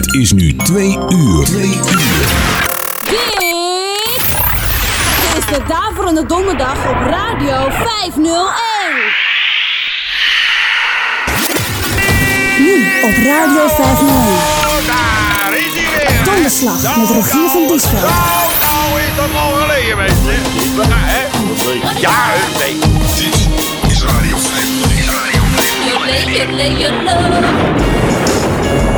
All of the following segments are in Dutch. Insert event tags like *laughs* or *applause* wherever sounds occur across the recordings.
Het is nu twee uur. Twee uur. Dit is de Daverende Donderdag op Radio 501. Nu op Radio 501. Daar is hij weer. Donderslag met Rogier van Diesveld. Nou, nou is dat al geleden, mensen. Ja, hè? Ja, nee. Dit is Radio 501.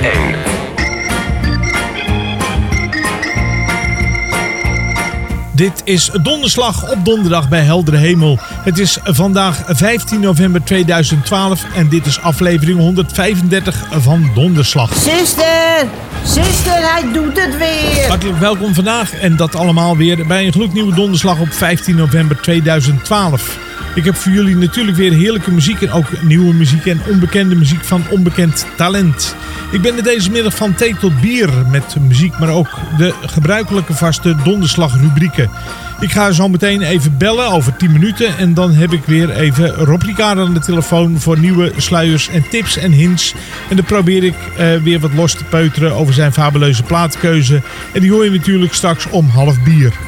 501. Dit is Donderslag op donderdag bij Heldere Hemel. Het is vandaag 15 november 2012 en dit is aflevering 135 van Donderslag. Zuster, zuster, hij doet het weer. Hartelijk welkom vandaag en dat allemaal weer bij een gloednieuwe Donderslag op 15 november 2012. Ik heb voor jullie natuurlijk weer heerlijke muziek en ook nieuwe muziek en onbekende muziek van onbekend talent. Ik ben er deze middag van thee tot bier met muziek, maar ook de gebruikelijke vaste donderslag rubrieken. Ik ga zo meteen even bellen over 10 minuten en dan heb ik weer even Ricard aan de telefoon voor nieuwe sluiers en tips en hints. En dan probeer ik eh, weer wat los te peuteren over zijn fabuleuze plaatkeuze. En die hoor je natuurlijk straks om half bier.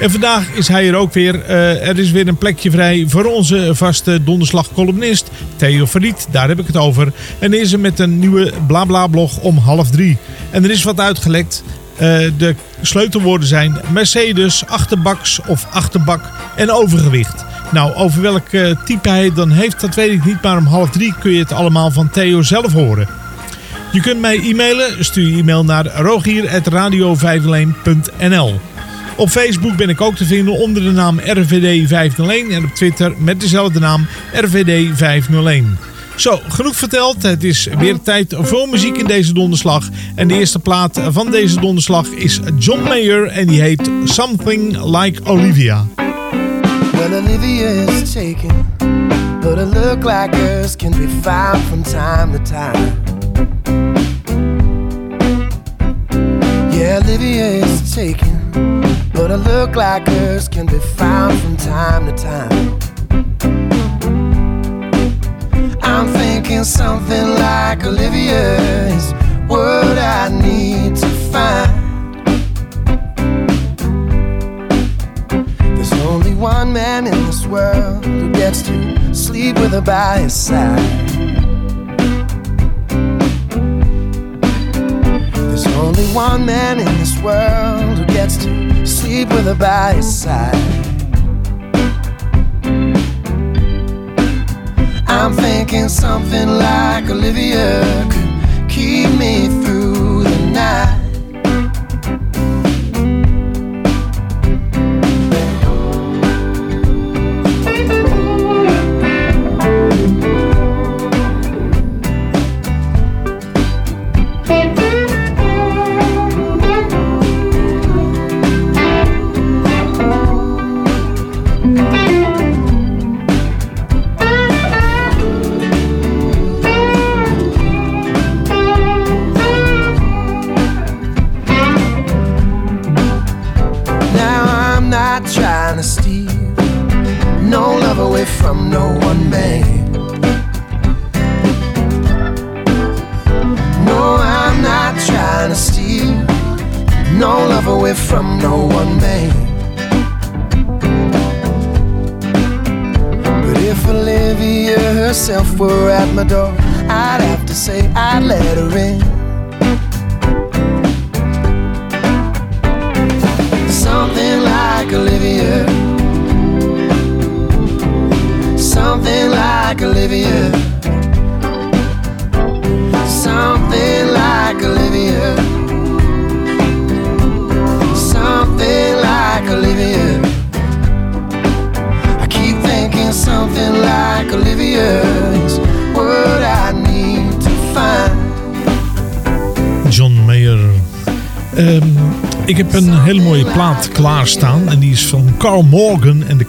En vandaag is hij er ook weer. Eh, er is weer een plekje vrij voor onze vaste donderslag columnist Theo Verriet. Daar heb ik het over. En is er met een nieuwe blabla blog om half drie. En er is wat uitgelekt. Eh, de sleutelwoorden zijn Mercedes, achterbaks of achterbak en overgewicht. Nou, over welk eh, type hij dan heeft, dat weet ik niet. Maar om half drie kun je het allemaal van Theo zelf horen. Je kunt mij e-mailen. Stuur je e-mail naar rogier.radio501.nl Op Facebook ben ik ook te vinden onder de naam RVD 501 en op Twitter met dezelfde naam RVD 501. Zo, genoeg verteld. Het is weer tijd voor muziek in deze donderslag. En de eerste plaat van deze donderslag is John Mayer en die heet Something Like Olivia. Is taken, but a like can be found from time to time. Yeah, is taken, but a look like hers can be found from time to time. I'm thinking something like Olivia is what I need to find. There's only one man in this world who gets to sleep with her by his side. There's only one man in this world gets to sleep with her by his side. I'm thinking something like Olivia could keep me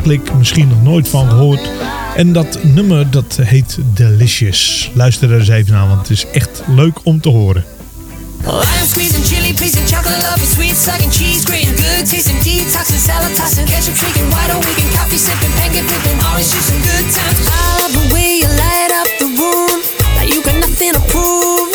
klik, misschien nog nooit van gehoord. En dat nummer dat heet Delicious. Luister er eens even naar, want het is echt leuk om te horen. Chili, chocolate, sweet, cheese, green, coffee good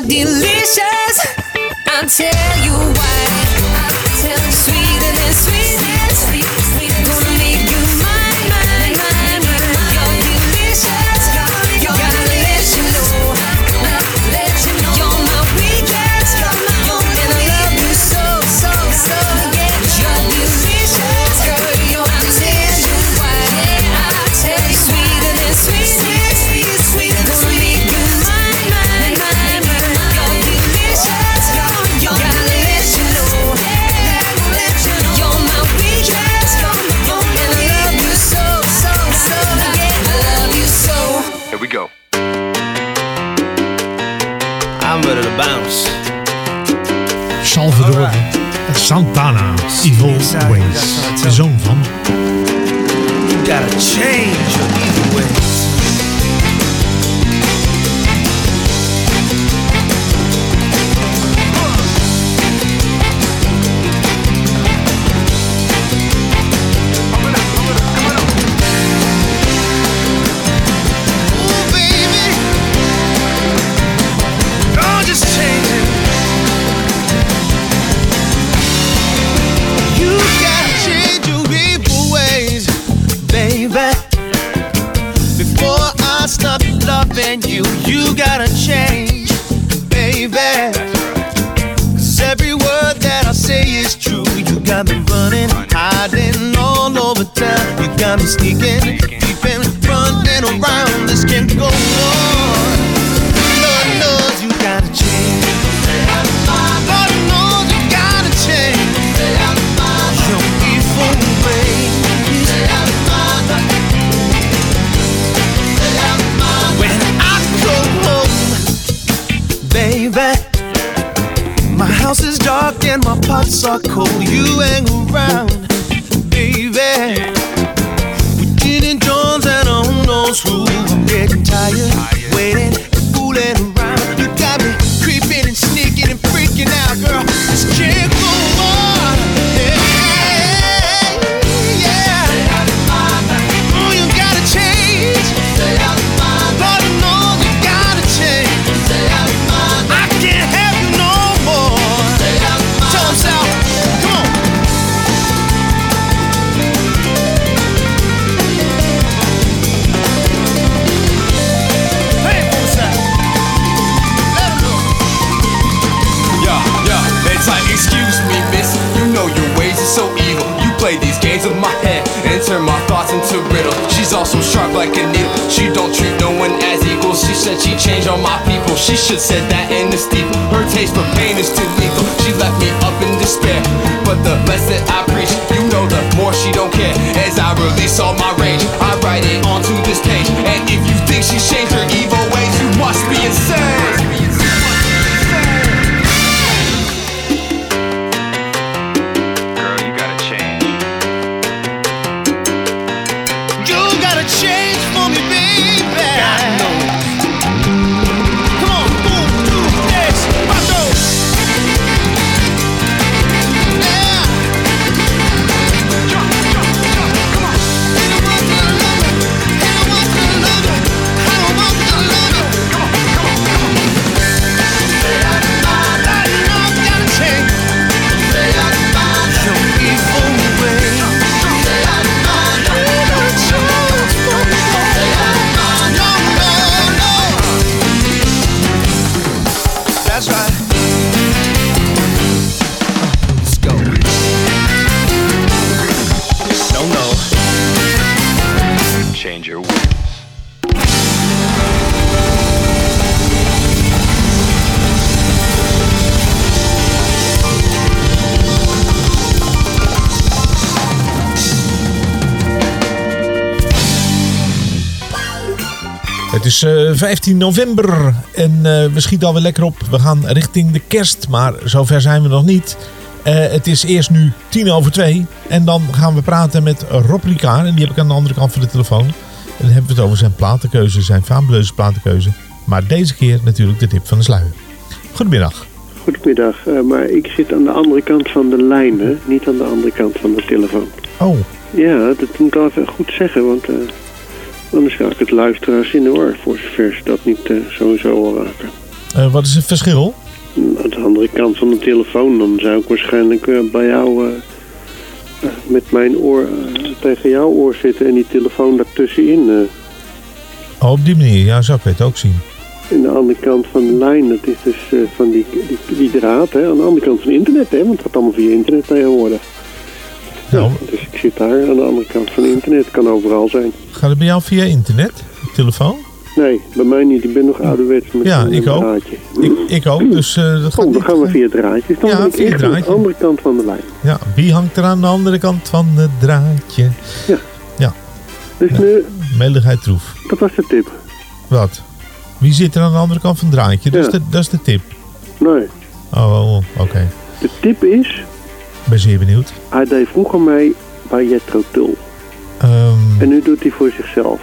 delicious. Until is eh, 15 november en eh, we schieten alweer lekker op. We gaan richting de kerst, maar zover zijn we nog niet. Eh, het is eerst nu tien over twee. En dan gaan we praten met Rob Ricard. En die heb ik aan de andere kant van de telefoon. En dan hebben we het over zijn platenkeuze, zijn fabuleuze platenkeuze. Maar deze keer natuurlijk de tip van de sluier. Goedemiddag. Goedemiddag, eh, maar ik zit aan de andere kant van de lijn, hè? niet aan de andere kant van de telefoon. Oh, Ja, dat moet ik even goed zeggen, want ga ik het luisteraars in de oor, voor zover ze dat niet eh, sowieso al raken. eh, wat is het verschil? Aan de andere kant van de telefoon, dan zou ik waarschijnlijk eh, bij jou met mijn oor tegen jouw oor zitten en die telefoon daartussenin. Oh, op die manier. Ja, zo kun je het ook zien. En de andere kant van de lijn, dat is dus van die, die, die draad, hè, aan de andere kant van internet, hè, want het gaat allemaal via internet tegenwoordig. Nou, Dus ik zit daar aan de andere kant van internet, kan overal zijn. gaat het bij jou via internet? Telefoon? Nee, bij mij niet. Ik ben nog ouderwets met Ja, een ik ook. draadje. Ik, ik ook, dus eh, dat gaat Oh, dan gaan we via draadjes. Dan Ja, ben ik via echt aan de draadje. andere kant van de lijn. Ja, wie hangt er aan de andere kant van het draadje? Ja. Ja, Dus nu, meligheid troef. dat was de tip. Wat? Wie zit er aan de andere kant van het draadje? Dat, is, de, dat is de tip. Nee, Oh, oh, oké. de tip is, Ik ben zeer benieuwd. hij deed vroeger mee bij Jetro Tull. Ehm, En nu doet hij voor zichzelf.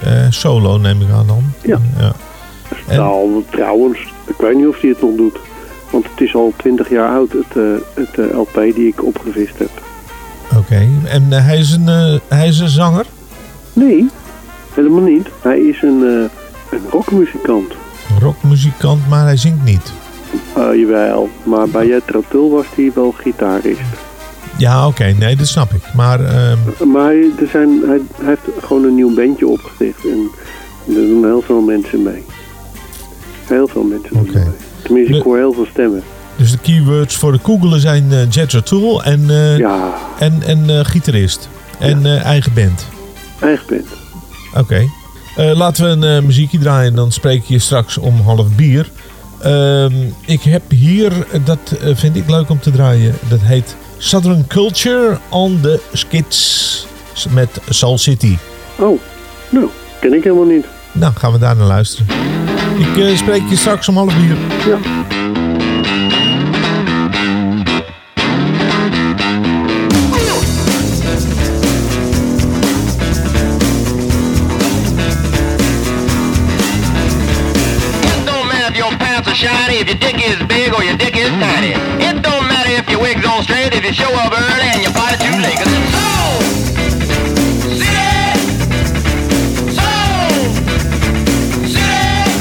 eh, solo neem ik aan dan. Ja. ja. En- Nou, trouwens, ik weet niet of hij het nog doet. Want het is al twintig jaar oud, het, eh, het eh, LP die ik opgevist heb. Oké. En hij, is een, hij is een zanger? Nee, helemaal niet. Hij is een, een rockmuzikant. Rockmuzikant, maar hij zingt niet. Eh, jawel, maar bij Jetro Tull was hij wel gitarist. Ja, oké. Nee, dat snap ik. Maar ehm, Maar hij, er zijn, hij, hij heeft gewoon een nieuw bandje opgericht en er doen heel veel mensen mee. Heel veel mensen doen Oké. mee. Tenminste, ik De- hoor heel veel stemmen. dus de keywords voor de googelen zijn uh, Jethro Tull en, eh, Ja, en, en eh, gitarist. En eh, eigen band. eigen band. Oké. Eh, laten we een eh, muziekje draaien. Dan spreek ik je straks om half bier. Ehm, ik heb hier, dat eh, vind ik leuk om te draaien. Dat heet Southern Culture on the Skids. Met Soul City. Oh, nou, ken ik helemaal niet. Nou, gaan we daar naar luisteren. Ik eh, spreek je straks om half bier. Ja. It don't matter if your wig's on straight, if you show up early and your body too it's Soul City! Soul City!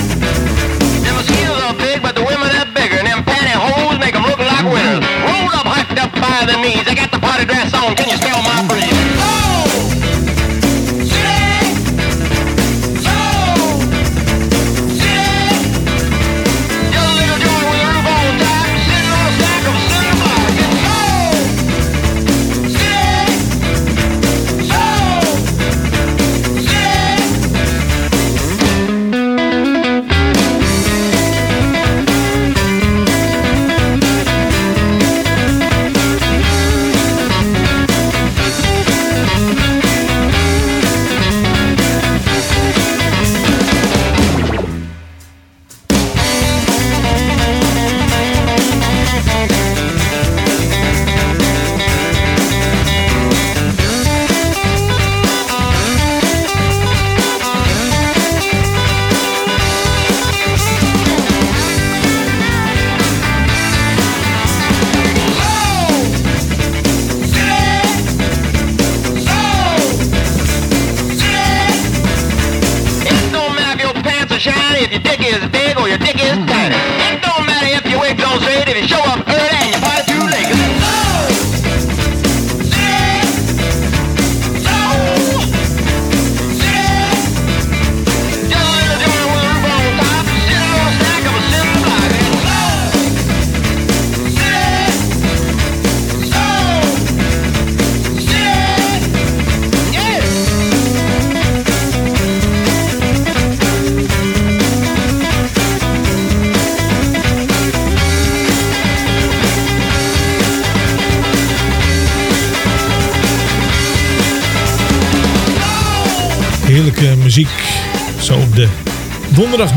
Mosquitoes are big, but the women are bigger. And them look like winners. Rolled up, hyped up by the knees. They got the party dress on. Can you smell my breeze?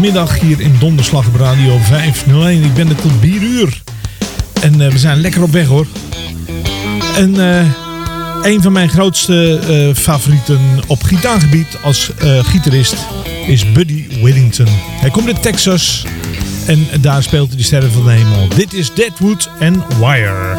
Donderdagmiddag hier in Donderslag op Radio 501. Ik ben er tot 4 uur. En eh, we zijn lekker op weg hoor. En eh, een van mijn grootste eh, favorieten op gitaargebied als gitarist is Buddy Whittington. Hij komt uit Texas en daar speelt hij de sterren van de hemel. Dit is Deadwood and Wire.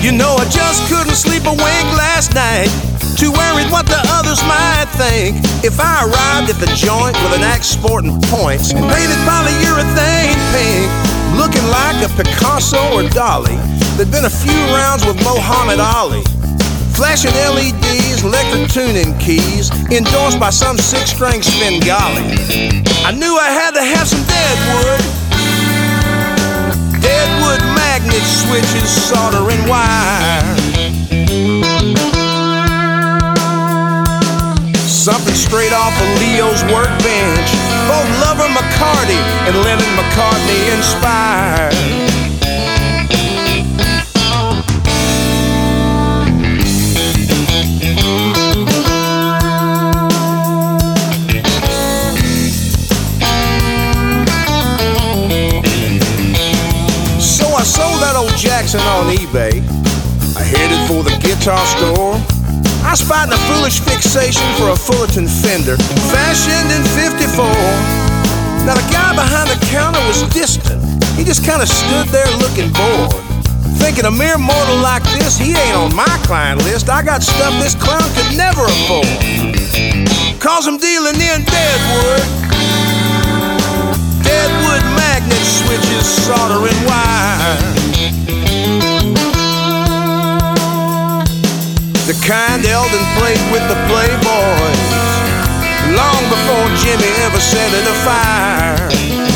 You know, I just couldn't sleep a wink last night. Too worried what the others might think. If I arrived at the joint with an axe sporting points painted polyurethane pink, looking like a Picasso or Dolly, there'd been a few rounds with Muhammad Ali. Flashing LEDs, electric tuning keys, endorsed by some six string Svengali. I knew I had to have some deadwood. Deadwood magnet switches, soldering wire. Something straight off of Leo's workbench. Both Lover McCarty and Lennon McCartney inspired. So I sold that old Jackson on eBay. I headed for the guitar store. I spied a foolish fixation for a Fullerton Fender, fashioned in 54. Now the guy behind the counter was distant. He just kind of stood there looking bored. Thinking a mere mortal like this, he ain't on my client list. I got stuff this clown could never afford. Cause I'm dealing in. Deadwood The kind Eldon played with the Playboys long before Jimmy ever set it afire.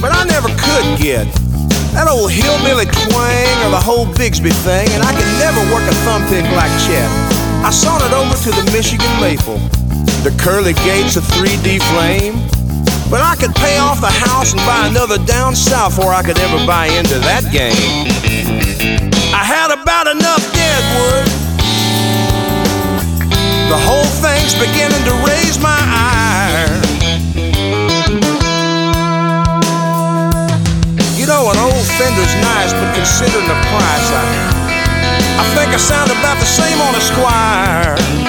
But I never could get that old hillbilly twang or the whole Bigsby thing, and I could never work a thumb pick like Chet. I sauntered over to the Michigan Maple, the curly gates of 3D flame. But I could pay off the house and buy another down south before I could ever buy into that game. I had about enough deadwood. The whole thing's beginning to raise my ire. Fender's nice, but considering the price, I, I think I sound about the same on a squire.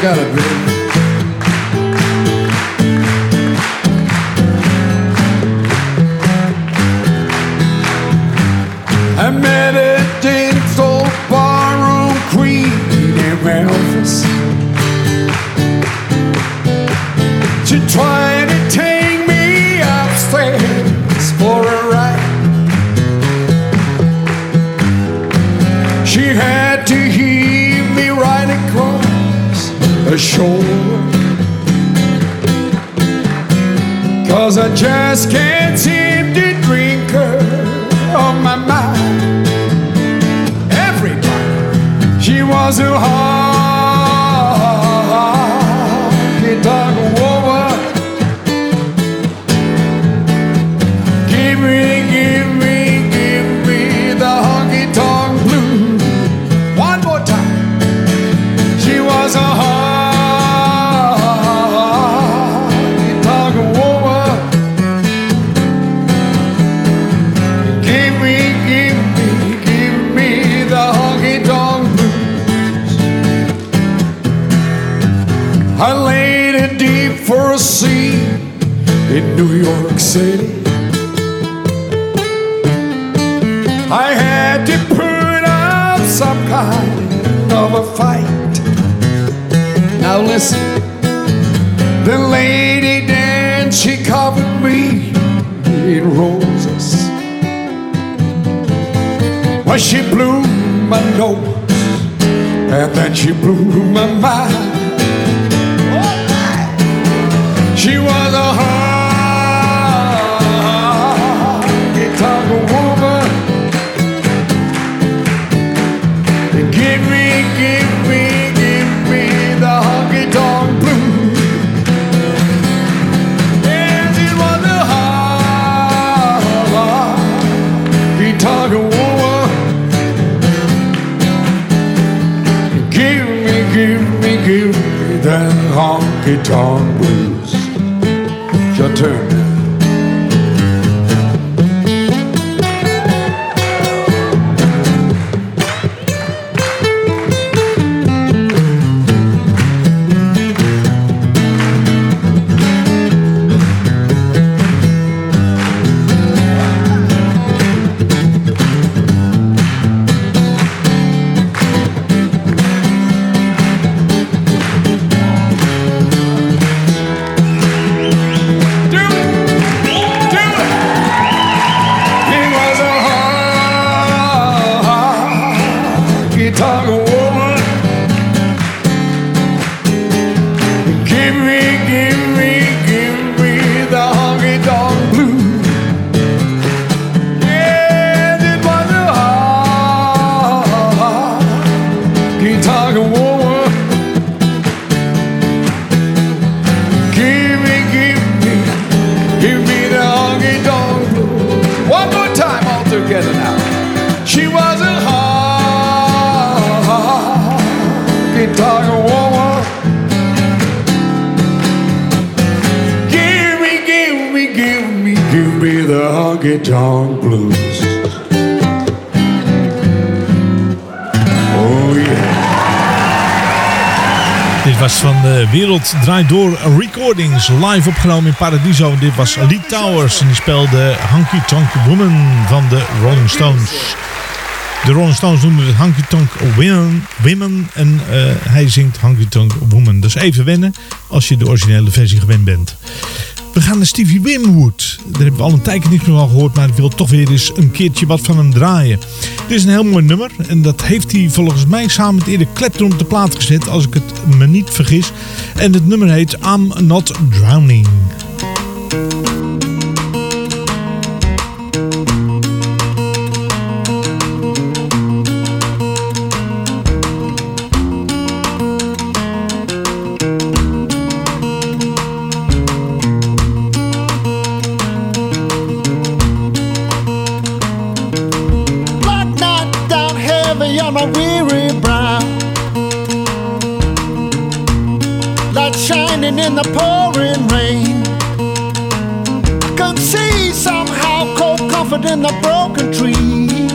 Got it, baby. Listen, the lady then she covered me in roses. Well, she blew my nose and then she blew my mind. Honky tonk Wereld Draait Door Recordings. Live opgenomen in Paradiso. Dit was Lee Towers. En die speelde Honky Tonk Woman van de Rolling Stones. De Rolling Stones noemen het Honky Tonk Women. en eh, hij zingt Honky Tonk Woman. Dus even wennen als je de originele versie gewend bent. We gaan naar Stevie Winwood. Daar hebben we al een tijdje niets meer van gehoord. Maar ik wil toch weer eens een keertje wat van hem draaien. Dit is een heel mooi nummer. En dat heeft hij volgens mij samen met Erik Clapton op de plaat gezet. Als ik het me niet vergis. En het nummer heet I'm Not Drowning. Can see somehow cold comfort in the broken tree.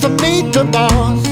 To meet the boss.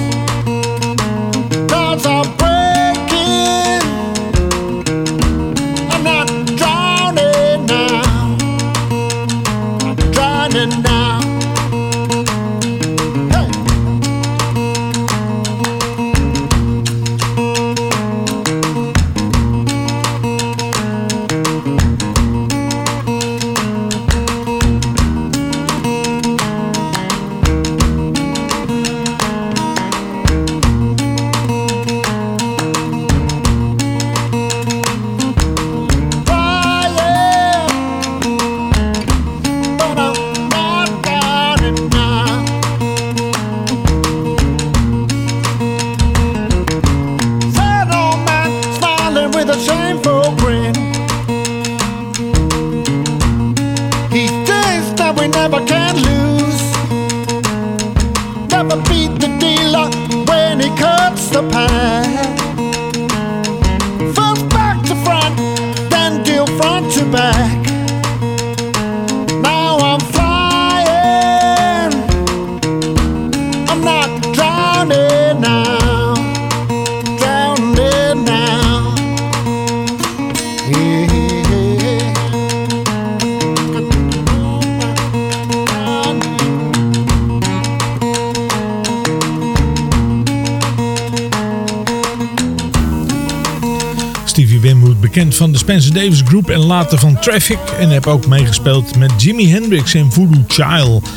Group en later van Traffic. En heb ook meegespeeld met Jimi Hendrix in Voodoo Child.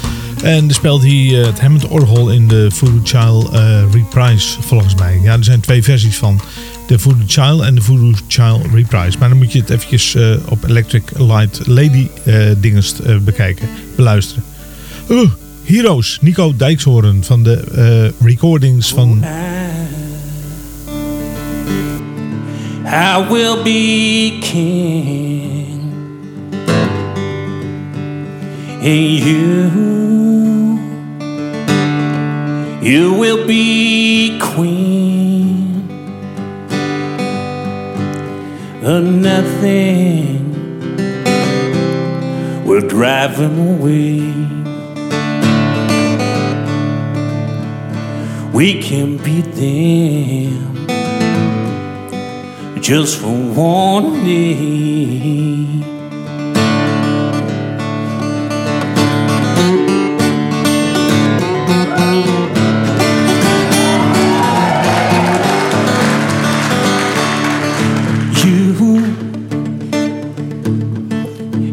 En dan speelt hij eh, het Hammond orgel in de Voodoo Child eh, reprise volgens mij. Ja, er zijn twee versies van. De Voodoo Child en de Voodoo Child reprise. Maar dan moet je het eventjes eh, op Electric Light Lady eh, bekijken, beluisteren. Heroes, Nico Dijkshoorn van de recordings van... I will be king, and you, you will be queen. And nothing will drive him away. We can beat them just for one. You,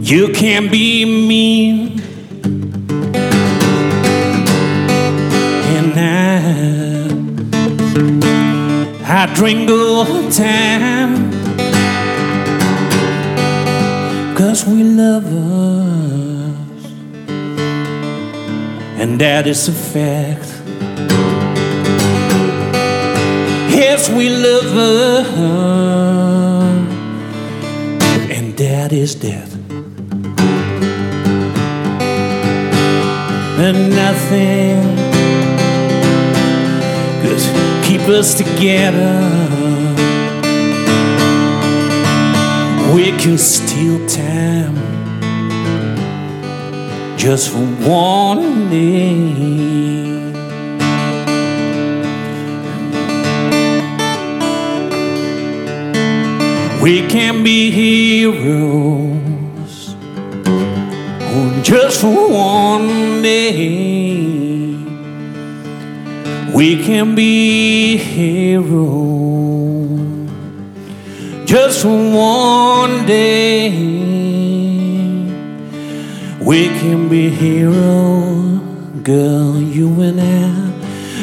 you can be mean, I, drink all the time, cause we love us, and that is a fact. Yes, we love her, and that is death. And nothing us together. We can steal time just for one day. We can be heroes just for one day. We can be heroes just one day. We can be heroes, girl, you and I,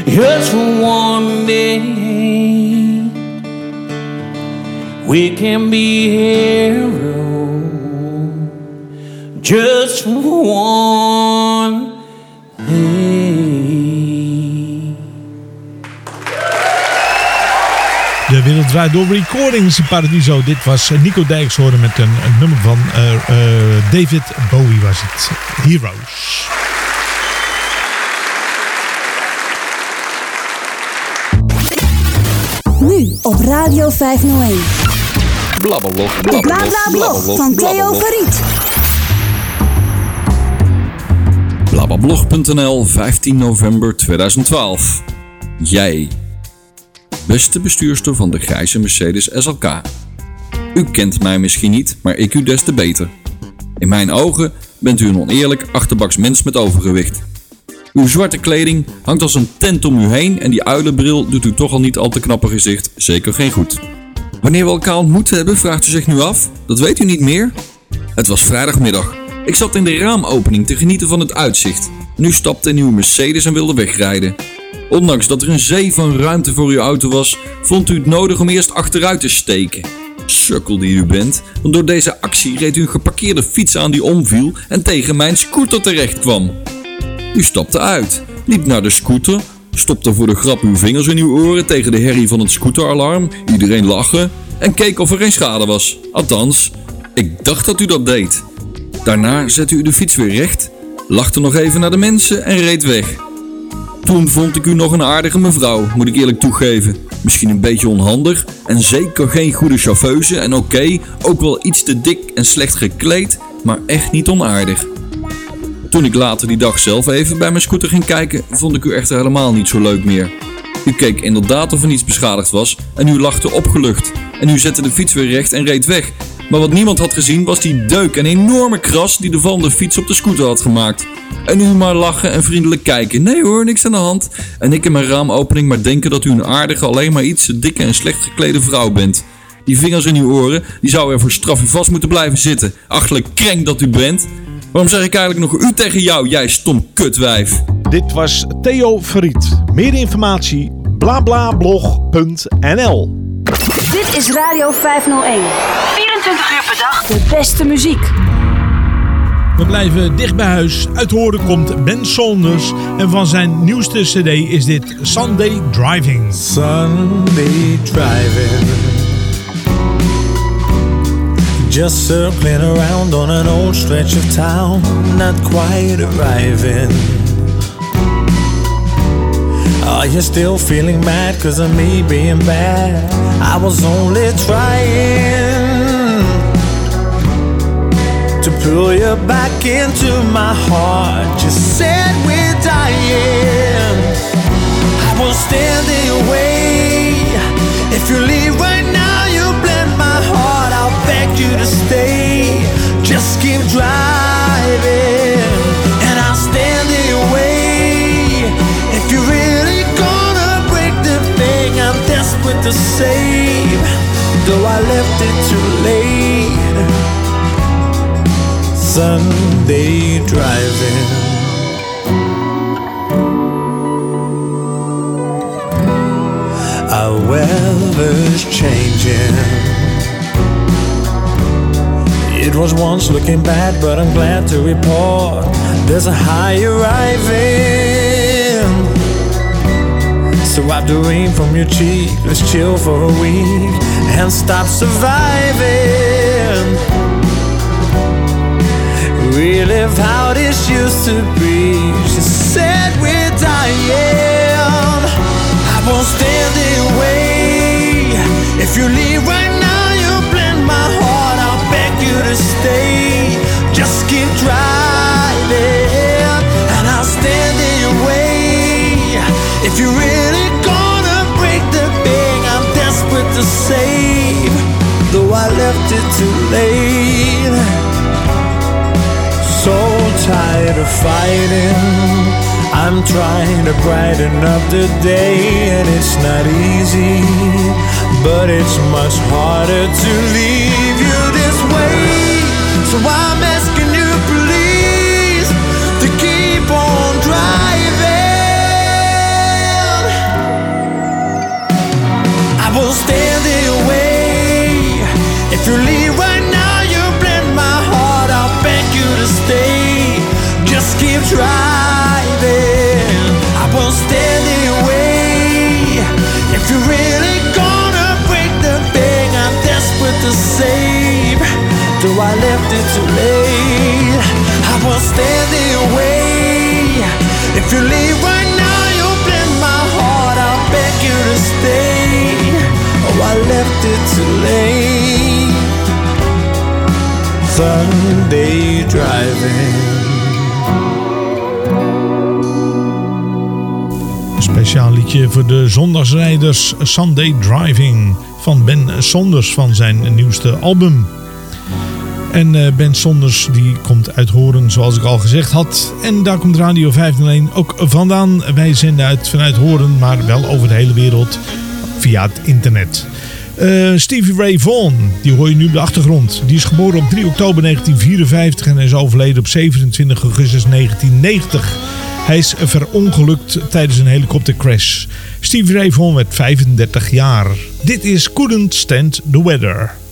just one day. We can be heroes just one day. Door Recordings in Paradiso. Dit was eh, Nico Dijkshoorn met een, een nummer van eh, eh, David Bowie was het. Heroes. Nu op Radio 501. Blablablog. De Bla Bla Blog van Theo Verriet. Blablablog.nl 15 november 2012. Jij. Beste bestuurster van de grijze Mercedes SLK. U kent mij misschien niet, maar ik u des te beter. In mijn ogen bent u een oneerlijk achterbaks mens met overgewicht. Uw zwarte kleding hangt als een tent om u heen en die uilenbril doet u toch al niet al te knappe gezicht zeker geen goed. Wanneer we elkaar ontmoet hebben, vraagt u zich nu af? Dat weet u niet meer? Het was vrijdagmiddag. Ik zat in de raamopening te genieten van het uitzicht. Nu stapte een nieuwe Mercedes en wilde wegrijden. Ondanks dat er een zee van ruimte voor uw auto was, vond u het nodig om eerst achteruit te steken. Sukkel die u bent, want door deze actie reed u een geparkeerde fiets aan die omviel en tegen mijn scooter terecht kwam. U stapte uit, liep naar de scooter, stopte voor de grap uw vingers in uw oren tegen de herrie van het scooteralarm, iedereen lachen en keek of er geen schade was. Althans, ik dacht dat u dat deed. Daarna zette u de fiets weer recht, lachte nog even naar de mensen en reed weg. Toen vond ik u nog een aardige mevrouw, moet ik eerlijk toegeven. Misschien een beetje onhandig en zeker geen goede chauffeuse en oké, ook wel iets te dik en slecht gekleed, maar echt niet onaardig. Toen ik later die dag zelf even bij mijn scooter ging kijken, vond ik u echter helemaal niet zo leuk meer. U keek inderdaad of er niets beschadigd was en u lachte opgelucht. En u zette de fiets weer recht en reed weg. Maar wat niemand had gezien was die deuk en enorme kras die de vallende fiets op de scooter had gemaakt. En u maar lachen en vriendelijk kijken. Nee hoor, niks aan de hand. En ik in mijn raamopening maar denken dat u een aardige, alleen maar iets dikke en slecht geklede vrouw bent. Die vingers in uw oren, die zouden er voor straf vast moeten blijven zitten. Achterlijk krenk dat u bent. Waarom zeg ik eigenlijk nog u tegen jou, jij stom kutwijf? Dit was Theo Verriet. Meer informatie blablablog.nl Dit is Radio 501. 24 uur per dag de beste muziek. We blijven dicht bij huis. Uit horen komt Ben Saunders. En van zijn nieuwste cd is dit Sunday Driving. Sunday driving. Just circling around on an old stretch of town, not quite arriving. Are you still feeling mad cause of me being bad? I was only trying to pull you back into my heart. You said we're dying. I won't stand in your way. If you leave right now, you blend my heart. I'll beg you to stay. Just keep driving, to save, though I left it too late. Sunday driving. Our weather's changing. It was once looking bad, but I'm glad to report there's a high arriving. Wipe the rain from your cheek, let's chill for a week and stop surviving. Relive how this used to be. She said we're dying. I won't stand your way. If you leave right now, you blend my heart. I'll beg you to stay. Just keep driving, and I'll stand your way. If you're really to save, though I left it too late. So tired of fighting. I'm trying to brighten up the day, and it's not easy, but it's much harder to leave you this way. So I'm asking driving. I won't stand in your way. If you're really gonna break the thing I'm desperate to save, though I left it too late, I won't stand in your way. If you leave right now, you'll blend my heart. I'll beg you to stay. Oh, I left it too late. Sunday driving. Speciaal liedje voor de zondagsrijders Sunday Driving van Ben Sonders van zijn nieuwste album. En eh, Ben Sonders die komt uit Horen zoals ik al gezegd had. En daar komt Radio 501 ook vandaan. Wij zenden uit vanuit Horen, maar wel over de hele wereld via het internet. Uh, Stevie Ray Vaughan, die hoor je nu op de achtergrond. Die is geboren op 3 oktober 1954 en is overleden op 27 augustus 1990. Hij is verongelukt tijdens een helikoptercrash. Stevie Ray werd 35 jaar. Dit is Couldn't Stand the Weather.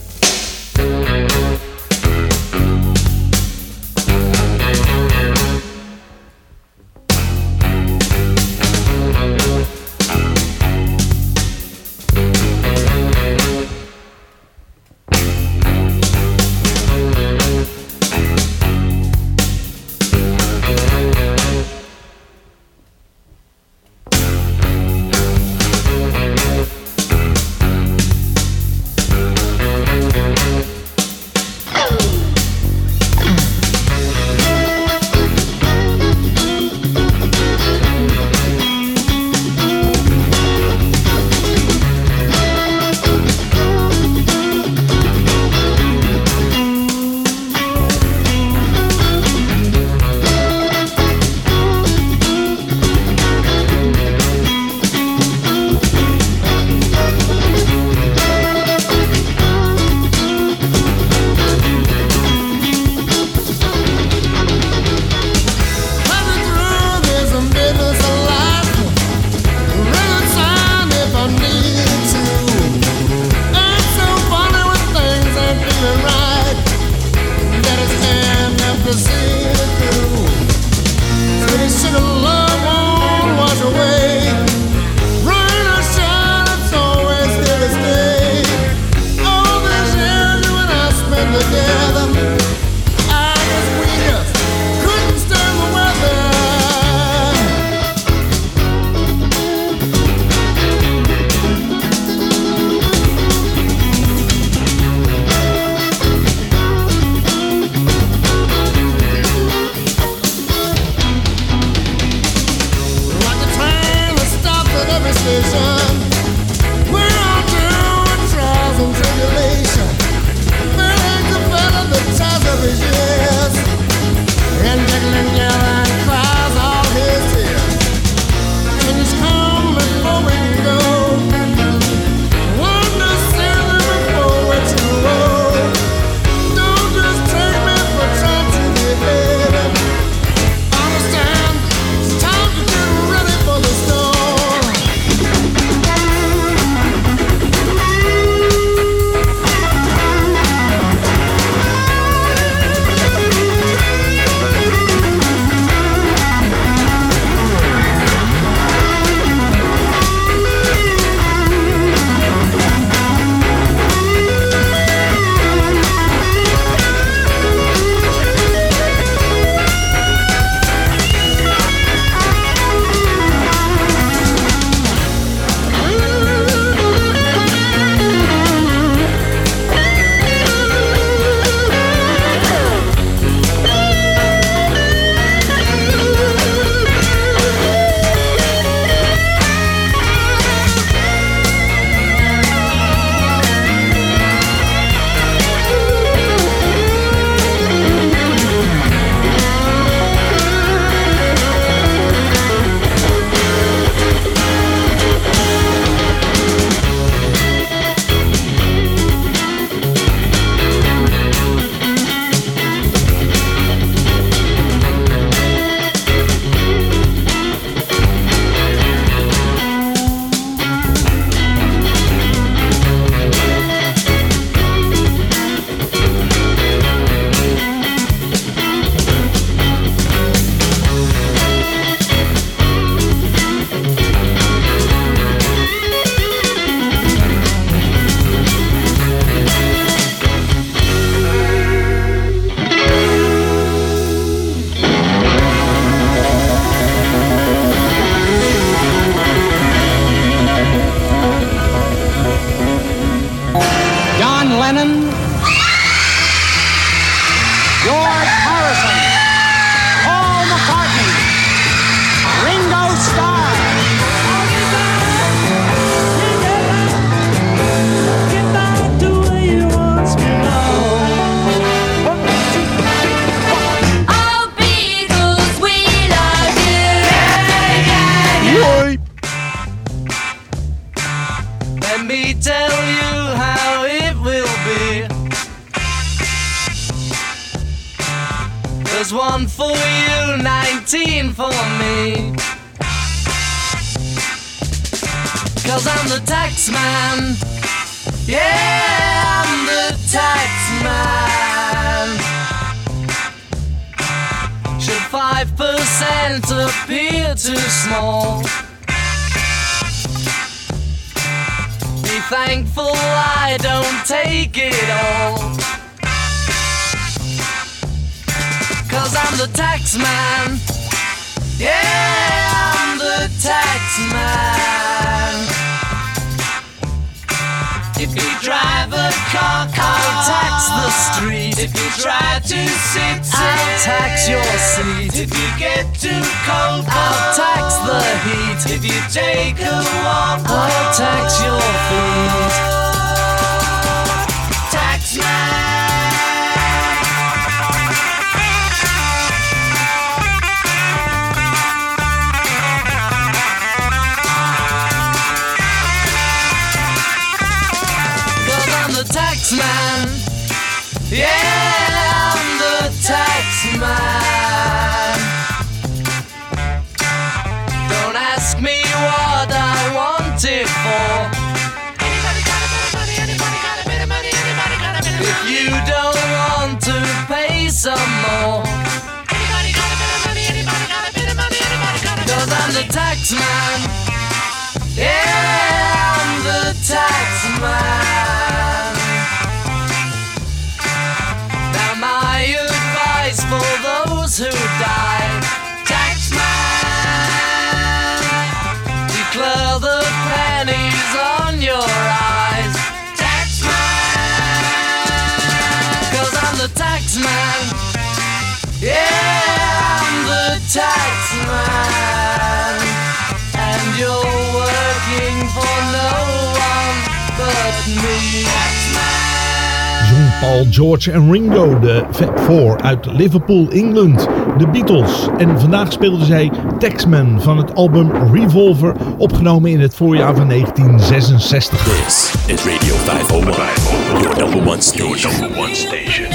George en Ringo, de Fab Four uit Liverpool, England, de Beatles. En vandaag speelden zij Taxman van het album Revolver, opgenomen in het voorjaar van 1966. This is Radio 501, your number one station. Your number one station.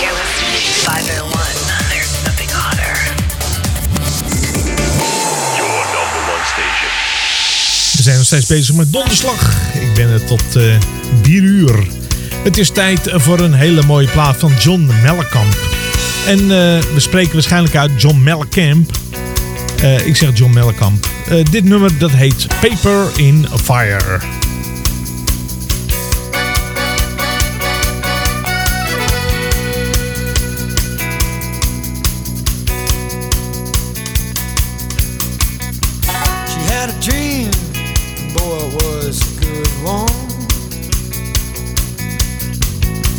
You're listening to 501. There's nothing hotter. Your number one station. We zijn nog steeds bezig met donderslag. Ik ben er tot eh 4 uur. Het is tijd voor een hele mooie plaat van John Mellencamp. En eh, we spreken waarschijnlijk uit John Mellencamp. Eh, ik zeg John Mellencamp. Eh, dit nummer dat heet Paper in Fire.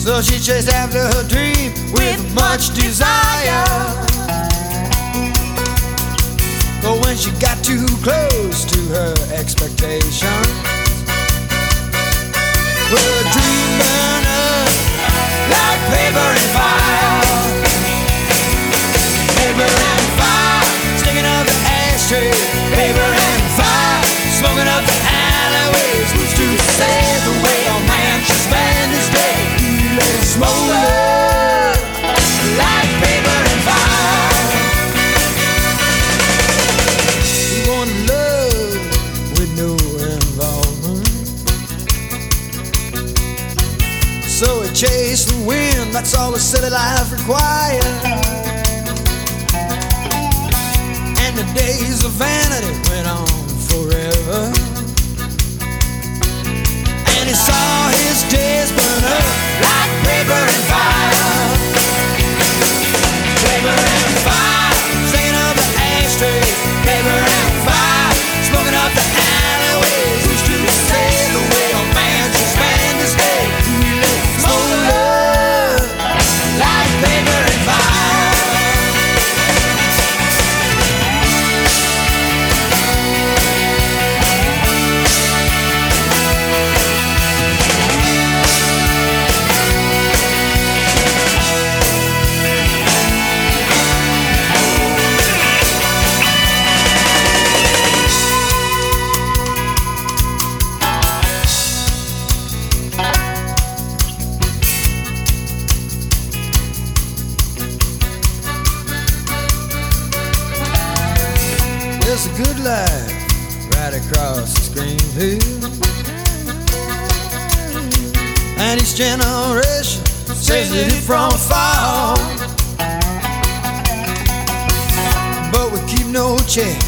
So she chased after her dream with much desire. But when she got too close to her expectations, well, her dream burned up like paper and fire. Paper and fire, sticking up the ashtray. That's all the city life required. And the days of vanity went on forever. And he saw his days burn up noche.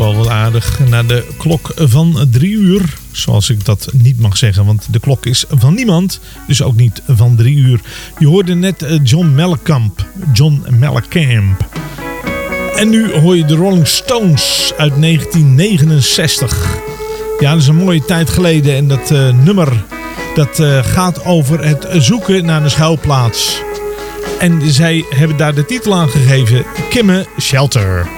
Al wel aardig naar de klok van drie uur. Zoals ik dat niet mag zeggen, want de klok is van niemand. Dus ook niet van drie uur. Je hoorde net eh, John Mellencamp. John Mellencamp. En nu hoor je de Rolling Stones uit 1969. Ja, dat is een mooie tijd geleden. En dat eh, nummer dat eh, gaat over het zoeken naar een schuilplaats. En zij hebben daar de titel aan gegeven. Kimme Shelter.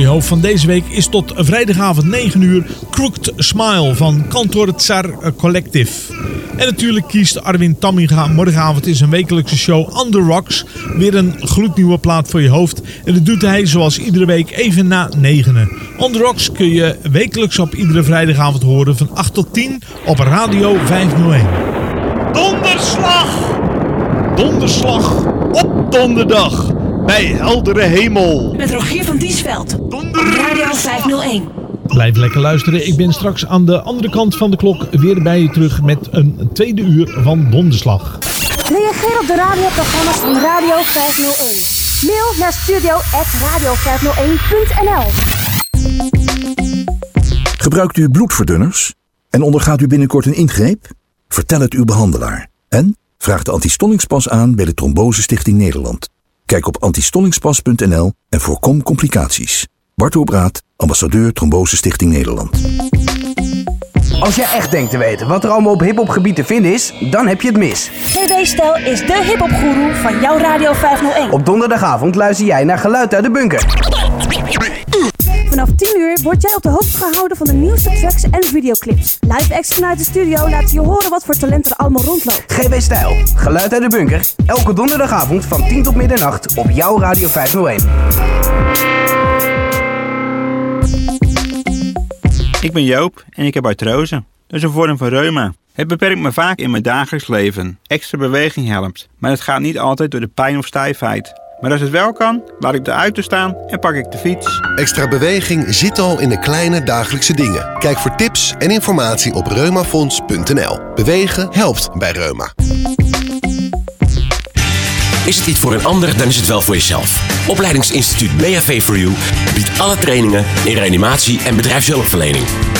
Je hoofd van deze week is tot vrijdagavond 9 uur Crooked Smile van Kantor Tsar Collective. En natuurlijk kiest Arwin Tamminga morgenavond in zijn wekelijkse show The Rocks weer een gloednieuwe plaat voor je hoofd. En dat doet hij zoals iedere week even na negenen. On The Rocks kun je wekelijks op iedere vrijdagavond horen van 8 tot 10 op Radio 501. Donderslag! donderslag op donderdag bij heldere hemel. Met Rogier van Diesveld. Op Radio 501. Blijf lekker luisteren. Ik ben straks aan de andere kant van de klok weer bij je terug met een tweede uur van donderslag. Reageer op de radioprogramma's van Radio 501. Mail naar studio.radio501.nl Gebruikt u bloedverdunners en ondergaat u binnenkort een ingreep? Vertel het uw behandelaar. En vraag de antistollingspas aan bij de Trombose Stichting Nederland. Kijk op antistollingspas.nl en voorkom complicaties. Bart Obraat, ambassadeur Trombose Stichting Nederland. Als jij echt denkt te weten wat er allemaal op hiphopgebied te vinden is, dan heb je het mis. GB Stel is de hiphopgoeroe van jouw Radio 501. Op donderdagavond luister jij naar Geluid uit de Bunker. Vanaf 10 uur word jij op de hoogte gehouden van de nieuwste tracks en videoclips. Live acts vanuit de studio laten je horen wat voor talent er allemaal rondloopt. GB Stijl, Geluid uit de Bunker. Elke donderdagavond van 10 tot middernacht op jouw Radio 501. Ik ben Joop en ik heb artrose. Dat is een vorm van reuma. Het beperkt me vaak in mijn dagelijks leven. Extra beweging helpt, maar het gaat niet altijd door de pijn of stijfheid. Maar als het wel kan, laat ik de auto staan en pak ik de fiets. Extra beweging zit al in de kleine dagelijkse dingen. Kijk voor tips en informatie op reumafonds.nl. Bewegen helpt bij reuma. Is het niet voor een ander, dan is het wel voor jezelf. Opleidingsinstituut BHV for You biedt alle trainingen in reanimatie en bedrijfshulpverlening.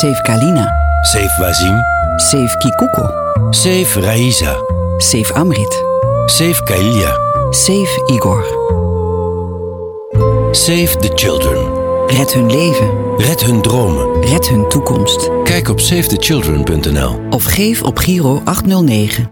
Save Kalina. Save Wazim. Save Kikuko. Save Raisa. Save Amrit. Save Kailia. Save Igor. Save the children. Red hun leven. Red hun dromen. Red hun toekomst. Kijk op savethechildren.nl Of geef op Giro 809.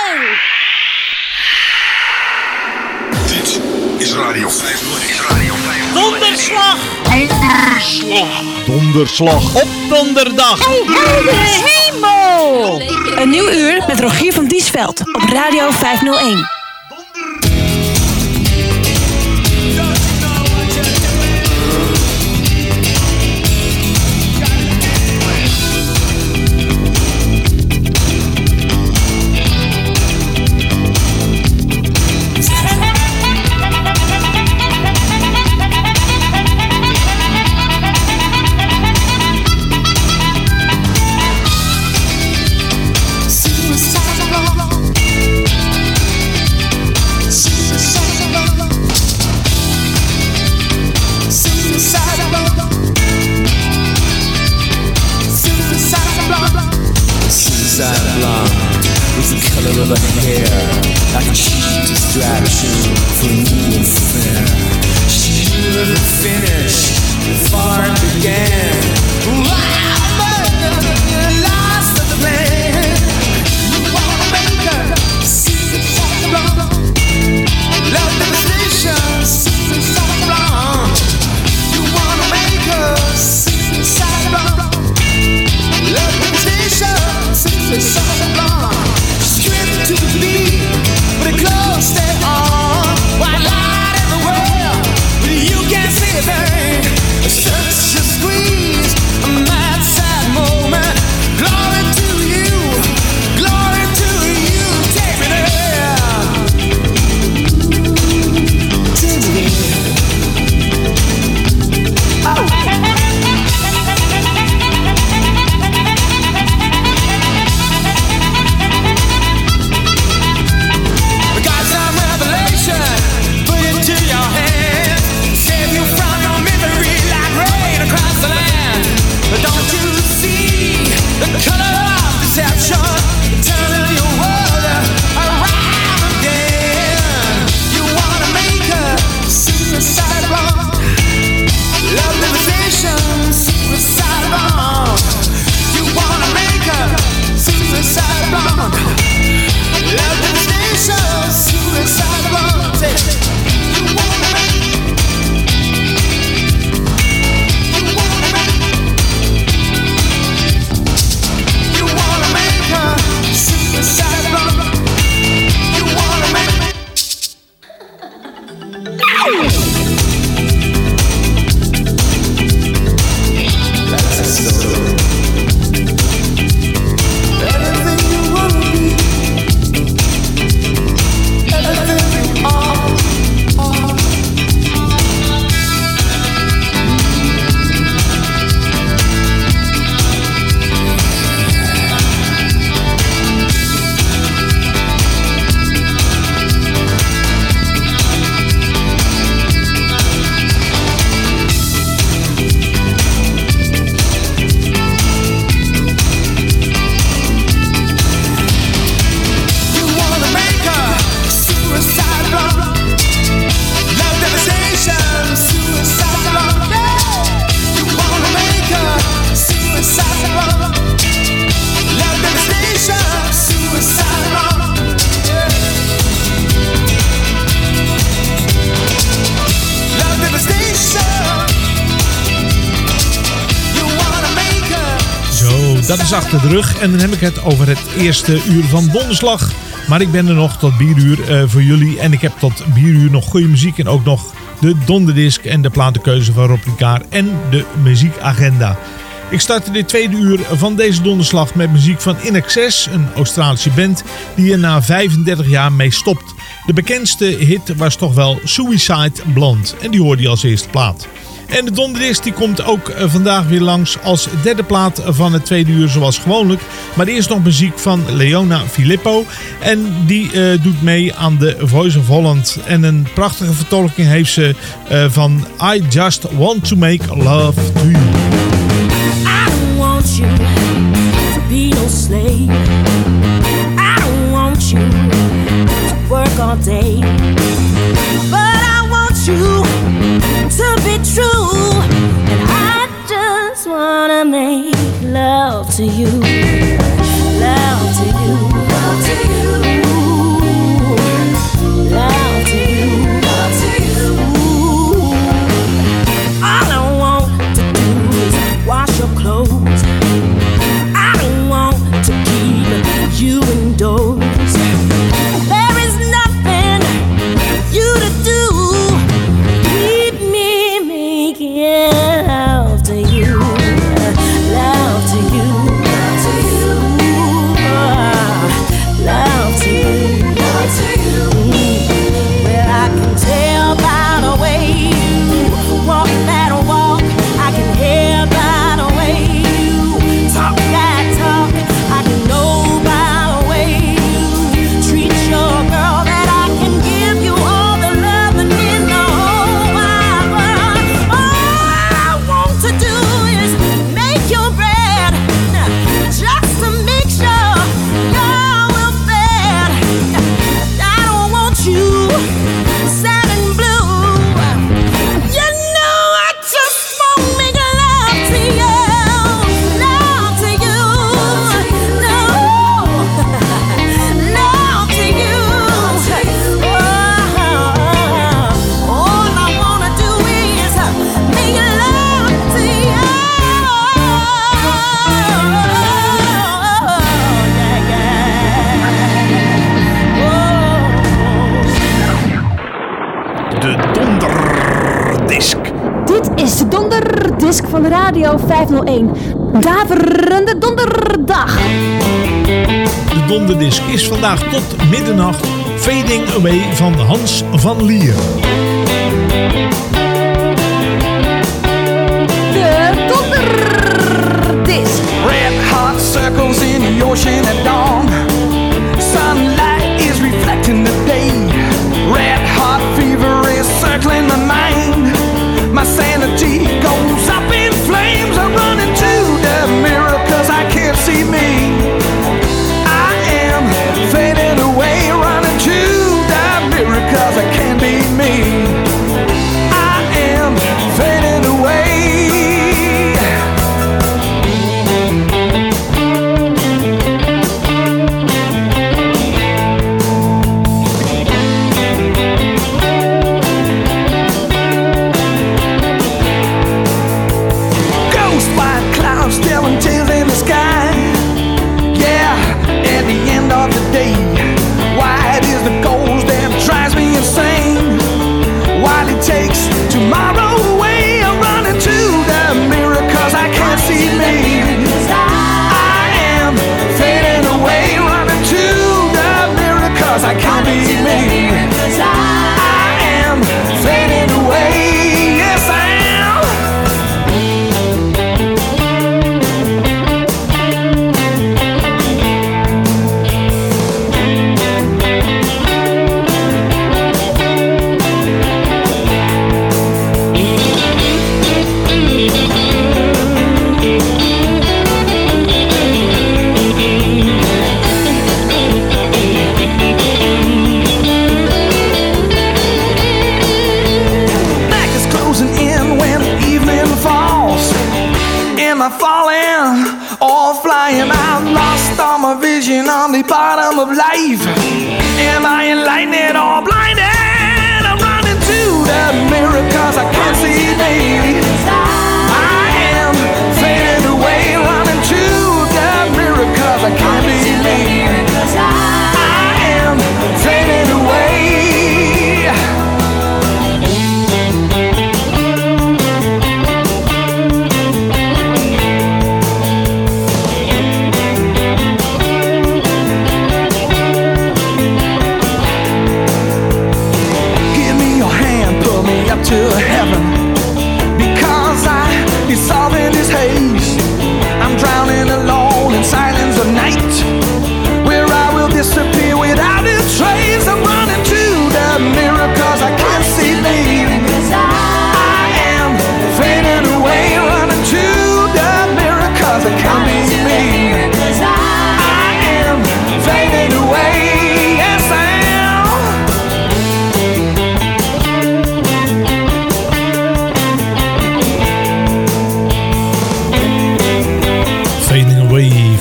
Radio 501. Is Radio 501. Donderslag. Donderslag. Donderslag op donderdag. Heldere hemel! Een nieuw uur met Rogier van Diesveld op Radio 501. En dan heb ik het over het eerste uur van donderslag. Maar ik ben er nog tot bieruur eh, voor jullie. En ik heb tot bieruur nog goede muziek. En ook nog de donderdisc en de platenkeuze van Rob. En de muziekagenda. Ik startte dit tweede uur van deze donderslag met muziek van In Excess, een Australische band die er na 35 jaar mee stopt. De bekendste hit was toch wel Suicide Blonde en die hoorde je als eerste plaat. En de donderdisc die komt ook eh, vandaag weer langs als derde plaat van het tweede uur zoals gewoonlijk. Maar eerst nog muziek van Leona Filippo. En die eh, doet mee aan de Voice of Holland. En een prachtige vertolking heeft ze eh, van I Just Want To Make Love To You. I don't want you to be no slave. I don't want you to work all day. But I want you wanna make love to you. Love to you. Love to you. 501. Daverende donderdag. De donderdisc is vandaag tot middernacht Fading Away van Hans van Lier. De donderdisc. Red hot circles in the ocean at dawn.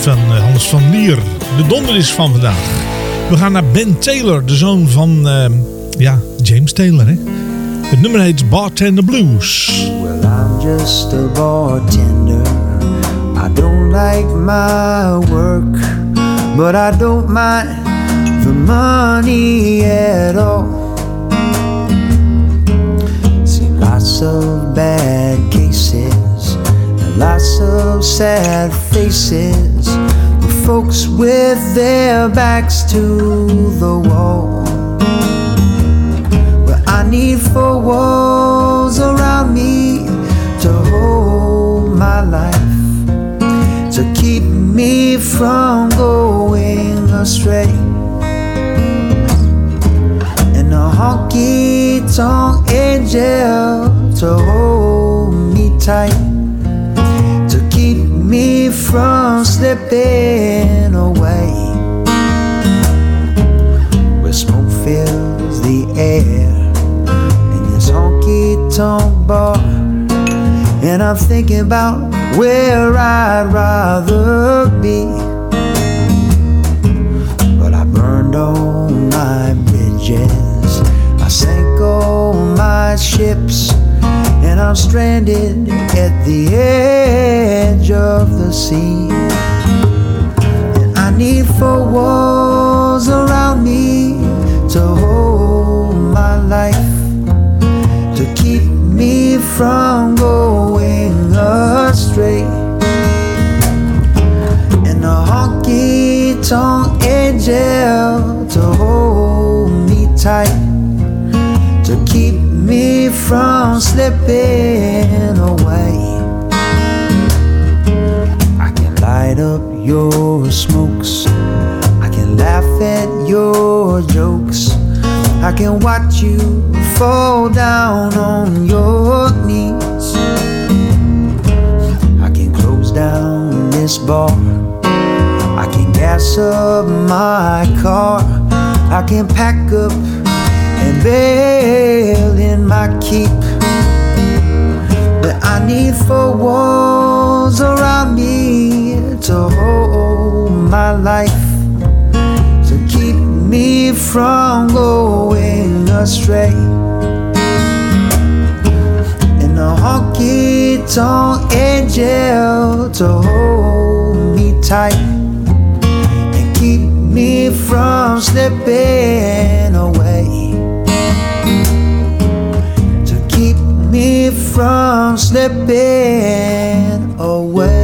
De donder is van vandaag. We gaan naar Ben Taylor, de zoon van ehm, ja, James Taylor. Hè? Het nummer heet Bartender Blues. Well, I'm just a bartender. I don't like my work, but I don't mind the money at all. See lots of bad cases lots of sad faces. Folks with their backs to the wall. But I need four walls around me to hold my life, to keep me from going astray. And a honky tonk angel to hold me tight, from slipping away where smoke fills the air in this honky tonk bar. And I'm thinking about where I'd rather be. But I burned all my bridges, I sank all my ships, I'm stranded at the edge of the sea. And I need four walls around me to hold my life, to keep me from going astray. And a honky tonk angel to hold me tight, from slipping away. I can light up your smokes. I can laugh at your jokes. I can watch you fall down on your knees. I can close down this bar. I can gas up my car. I can pack up bail in my keep. But I need four walls around me to hold my life, to keep me from going astray. And a honky tonk angel to hold me tight and keep me from slipping away. From slipping away.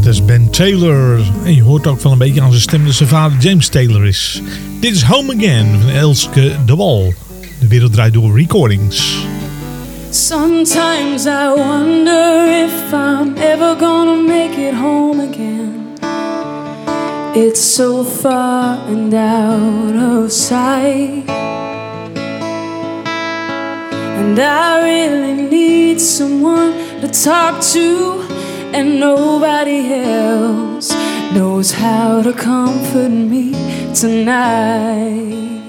Dat is Ben Taylor. En je hoort ook wel een beetje aan zijn stem dat zijn vader James Taylor is. Dit is Home Again van Elske de Wal. De wereld draait door recordings. Sometimes I wonder if I'm ever gonna make it home again. It's so far and out of sight. And I really need someone to talk to, and nobody else knows how to comfort me tonight.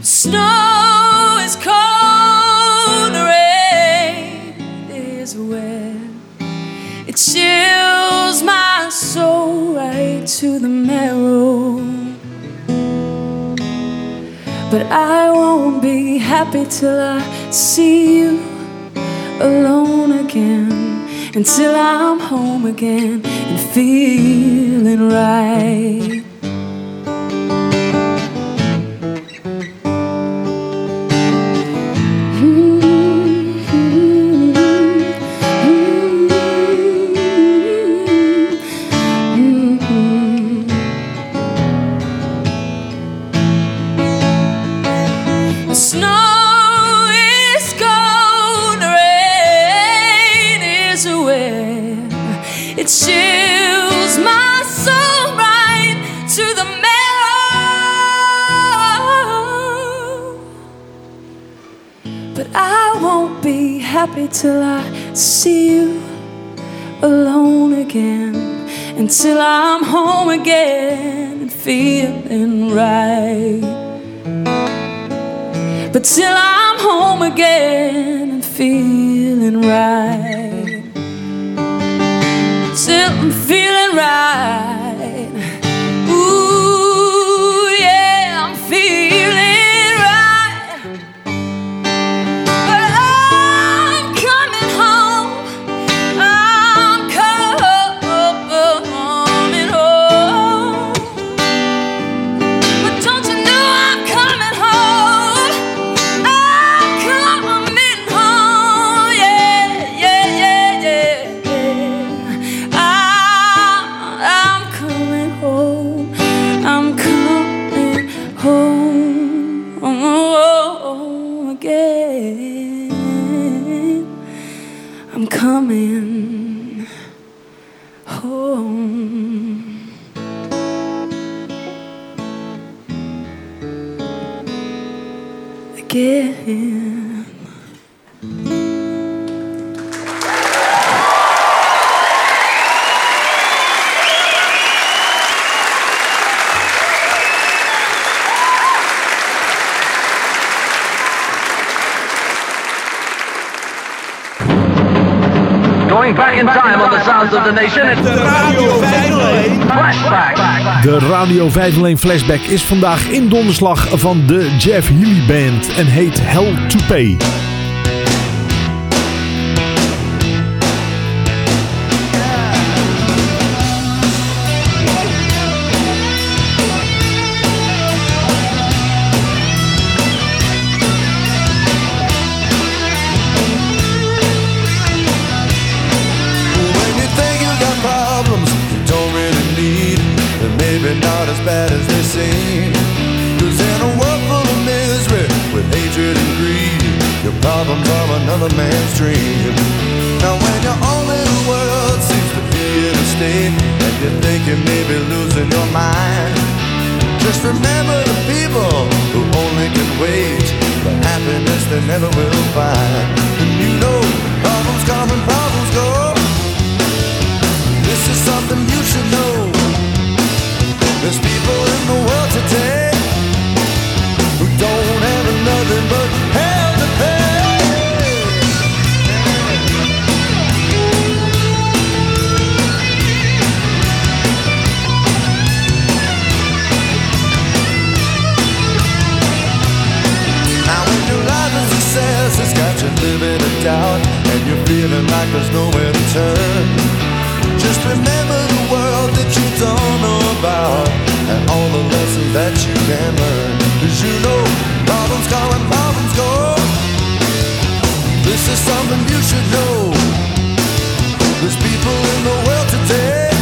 Snow is cold, But I won't be happy till I see you alone again. Until I'm home again and feeling right. Happy till I see you alone again. Until I'm home again and feeling right. But till I'm home again and feeling right. till I'm feeling right. Sounds of the nation. The Radio 501 Flashback. De Radio 501 Flashback is vandaag in donderslag van de Jeff Healy Band en heet Hell to Pay. Dream. Now when your own little world seems to be in a state, and you think you may be losing your mind, just remember the people who only can wait for happiness they never will find. And you know, problems come and problems go. This is something you should know. Feeling like there's nowhere to turn. Just remember the world that you don't know about and all the lessons that you can learn. Cause you know problems come and problems go. This is something you should know. There's people in the world today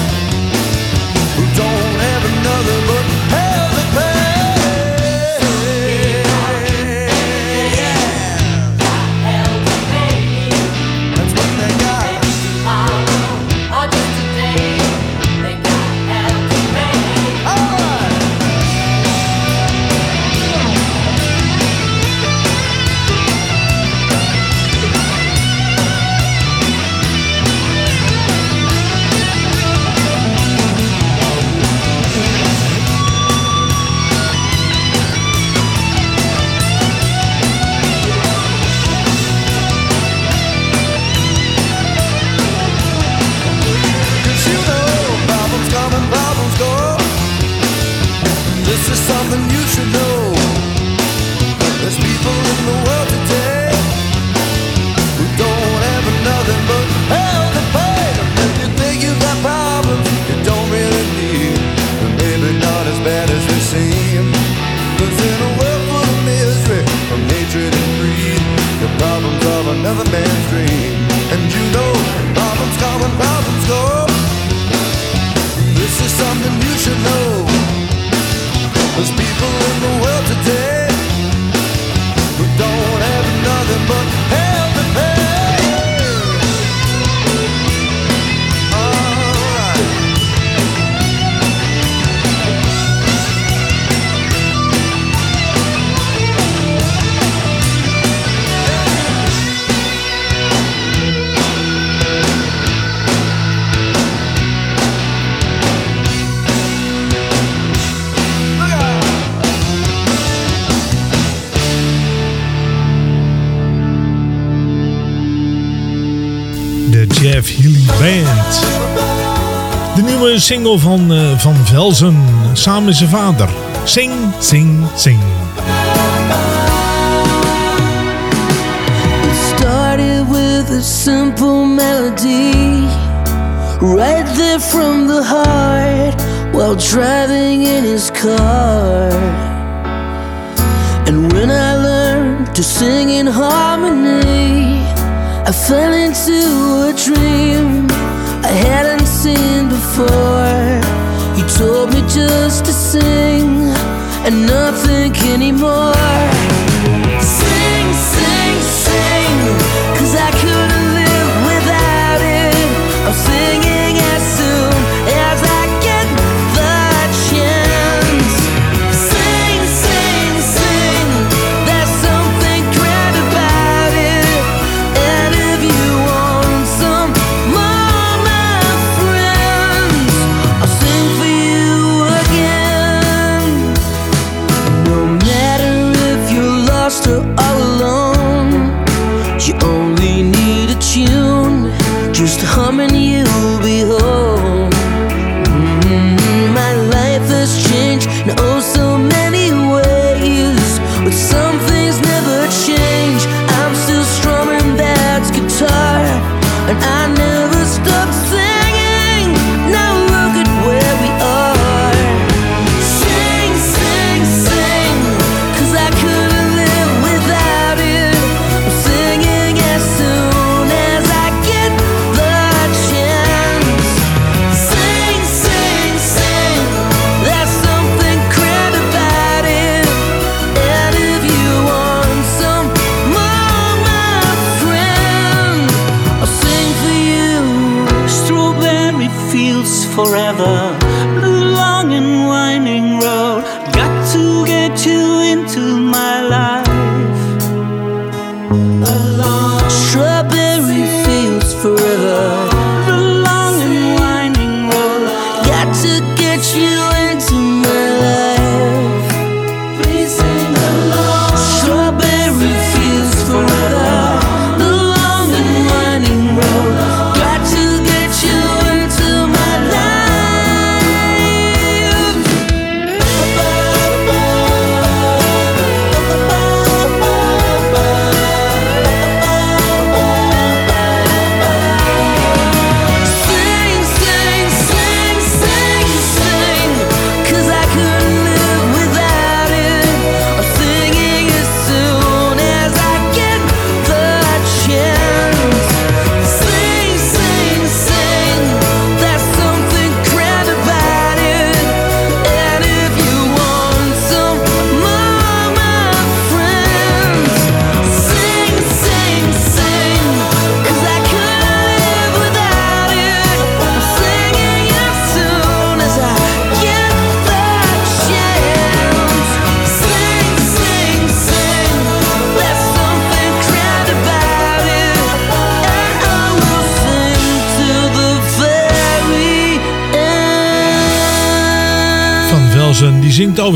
single van, uh, van Velzen, samen zijn vader. Sing, sing, sing. It started with a simple melody Right there from the heart While driving in his car And when I learned to sing in harmony I fell into a dream I had a before. You told me just to sing and not think anymore. Sing, sing, sing.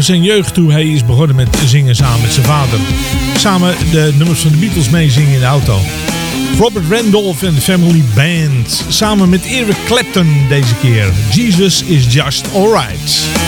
zijn jeugd toe. Hij is begonnen met zingen samen met zijn vader. Samen de nummers van de Beatles meezingen in de auto. Robert Randolph en Family Band. Samen met Eric Clapton deze keer. Jesus is just alright.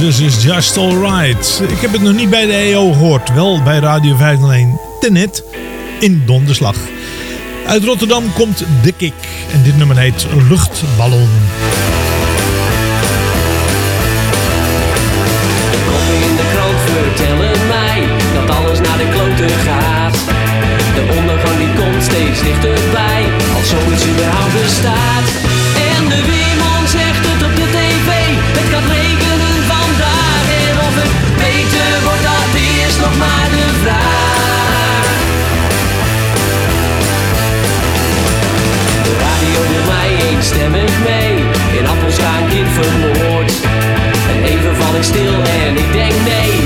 Is just alright. Ik heb het nog niet bij de EO gehoord. Wel bij Radio 501. Tenet in donderslag. Uit Rotterdam komt De Kik. En dit nummer heet Luchtballon. De in de krant vertellen mij dat alles naar de kloten gaat. De ondergang die komt steeds dichterbij, als zoiets überhaupt bestaat. En de weerman zegt mij eenstemmig mee, in appels gaan kind vermoord. En even val ik stil en ik denk nee,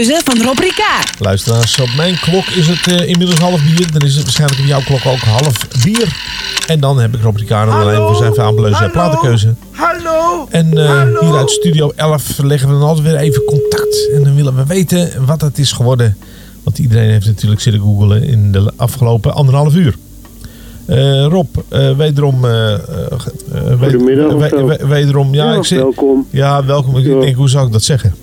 van Rob Ricard. Luisteraars, op mijn klok is het eh, inmiddels half bier. Dan is het waarschijnlijk op jouw klok ook half bier. En dan heb ik Rob Ricard nog alleen voor zijn fabuleuze platenkeuze. Hallo! En eh, hier uit Studio 11 leggen we dan altijd weer even contact. En dan willen we weten wat het is geworden. Want iedereen heeft natuurlijk zitten googelen in de afgelopen anderhalf uur. Eh, Rob, eh, wederom... eh, eh, eh, we- Goedemiddag we- we- wederom, ja, Ja, ik zeg, welkom. Ja, welkom. Ik Ja. denk, hoe zou ik dat zeggen?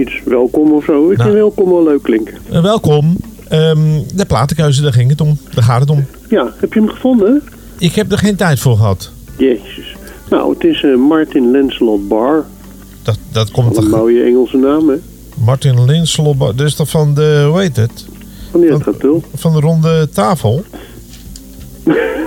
Iets welkom of zo. Ik Nou. vind welkom wel leuk klinken. Eh, welkom. Ehm, de platenkeuze, daar ging het om. Daar gaat het om. Ja, heb je hem gevonden? Ik heb er geen tijd voor gehad. Jezus. Nou, het is eh, Martin Lancelot Bar. Dat, dat komt Wat een toch... mooie Engelse naam, hè? Martin Linslop, dat is toch van de, hoe heet het? Van die van, van de ronde tafel? *laughs*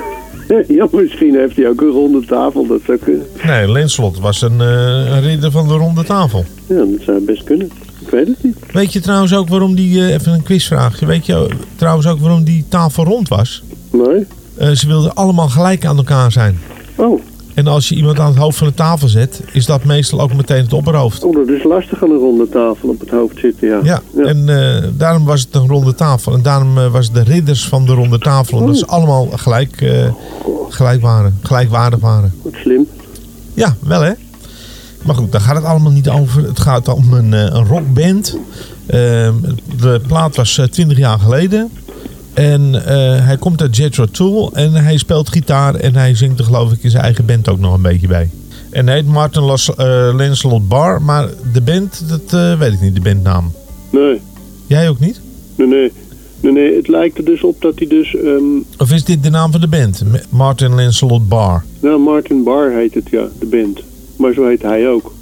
*laughs* ja, misschien heeft hij ook een ronde tafel. Dat zou kunnen. Nee, Linslot was een, een ridder van de ronde tafel. Ja, dat zou best kunnen. Ik weet het niet. Weet je trouwens ook waarom die, eh, even een quizvraagje, weet je trouwens ook waarom die tafel rond was? Nee. Eh, ze wilden allemaal gelijk aan elkaar zijn. Oh. En als je iemand aan het hoofd van de tafel zet, is dat meestal ook meteen het opperhoofd. Oh, dat is lastig aan een ronde tafel op het hoofd zitten, ja. Ja, en eh, daarom was het een ronde tafel. En daarom eh, was het de ridders van de ronde tafel. Omdat ze allemaal gelijk, gelijk waren, gelijkwaardig waren. Wat slim. Ja, wel hè? Maar goed, daar gaat het allemaal niet over. Het gaat om een, een rockband. De plaat was eh, 20 jaar geleden. En eh, hij komt uit Jethro Tull. En hij speelt gitaar. En hij zingt er geloof ik in zijn eigen band ook nog een beetje bij. En hij heet Martin Las, eh, Lancelot Bar. Maar de band, dat eh, weet ik niet, de bandnaam. Nee. Jij ook niet? Nee, nee. Nee, nee. Het lijkt er dus op dat hij dus... ehm, Of is dit de naam van de band? Martin Lancelot Bar. nou, Martin Barr heet het, ja. De band. Maar zo heet hij ook.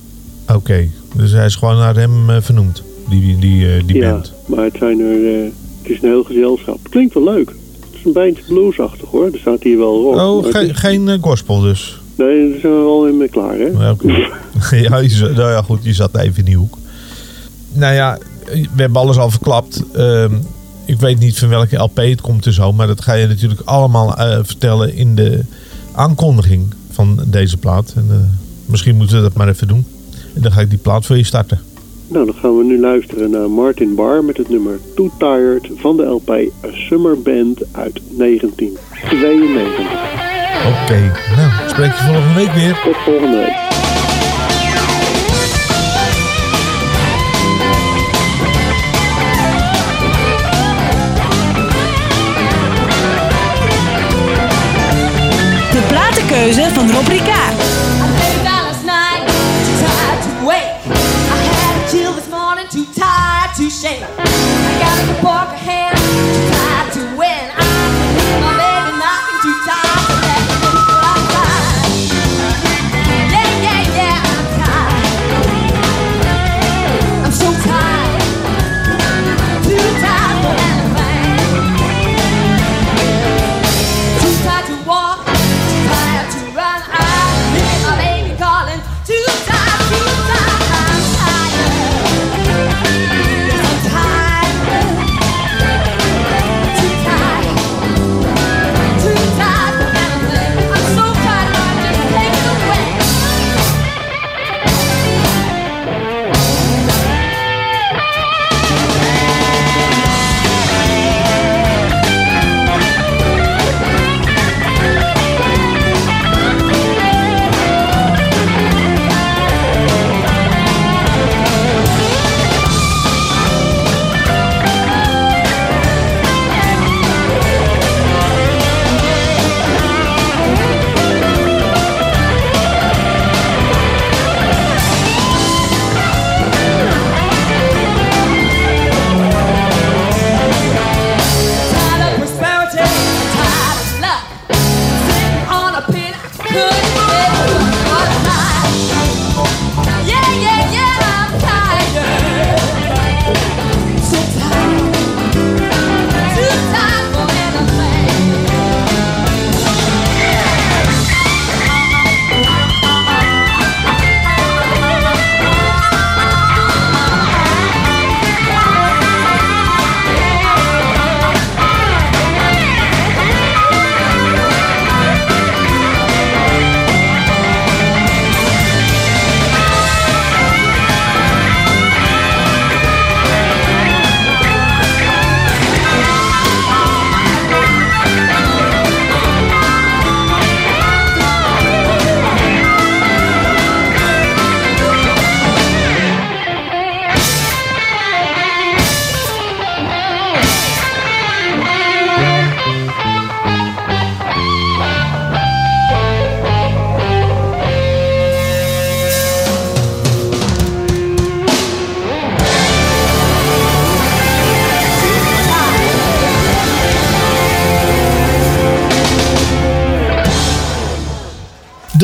Oké, dus hij is gewoon naar hem vernoemd. Die, die, die ja, band. maar het zijn er... het is een heel gezelschap. Klinkt wel leuk. Het is een beetje bluesachtig hoor. Er staat hier wel rock. Oh, ge- is- geen eh, gospel dus. Nee, daar zijn we wel mee klaar, hè? Ja, *laughs* *laughs* je, nou ja, goed, je zat even in die hoek. Nou ja, we hebben alles al verklapt. Ehm, ik weet niet van welke LP het komt en zo. Maar dat ga je natuurlijk allemaal eh, vertellen in de aankondiging van deze plaat. En, eh, misschien moeten we dat maar even doen. En dan ga ik die plaat voor je starten. Nou, dan gaan we nu luisteren naar Martin Barr met het nummer Too Tired van de LP A Summer Band uit 1992. Oké, nou, spreek je volgende week weer. Tot volgende week. De platenkeuze van Rob too tired to shake. I gotta book of hand.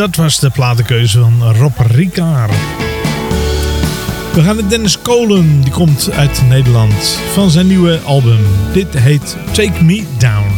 dat was de platenkeuze van Rob Ricard. We gaan naar Dennis Kolen, die komt uit Nederland, van zijn nieuwe album. Dit heet Take Me Down.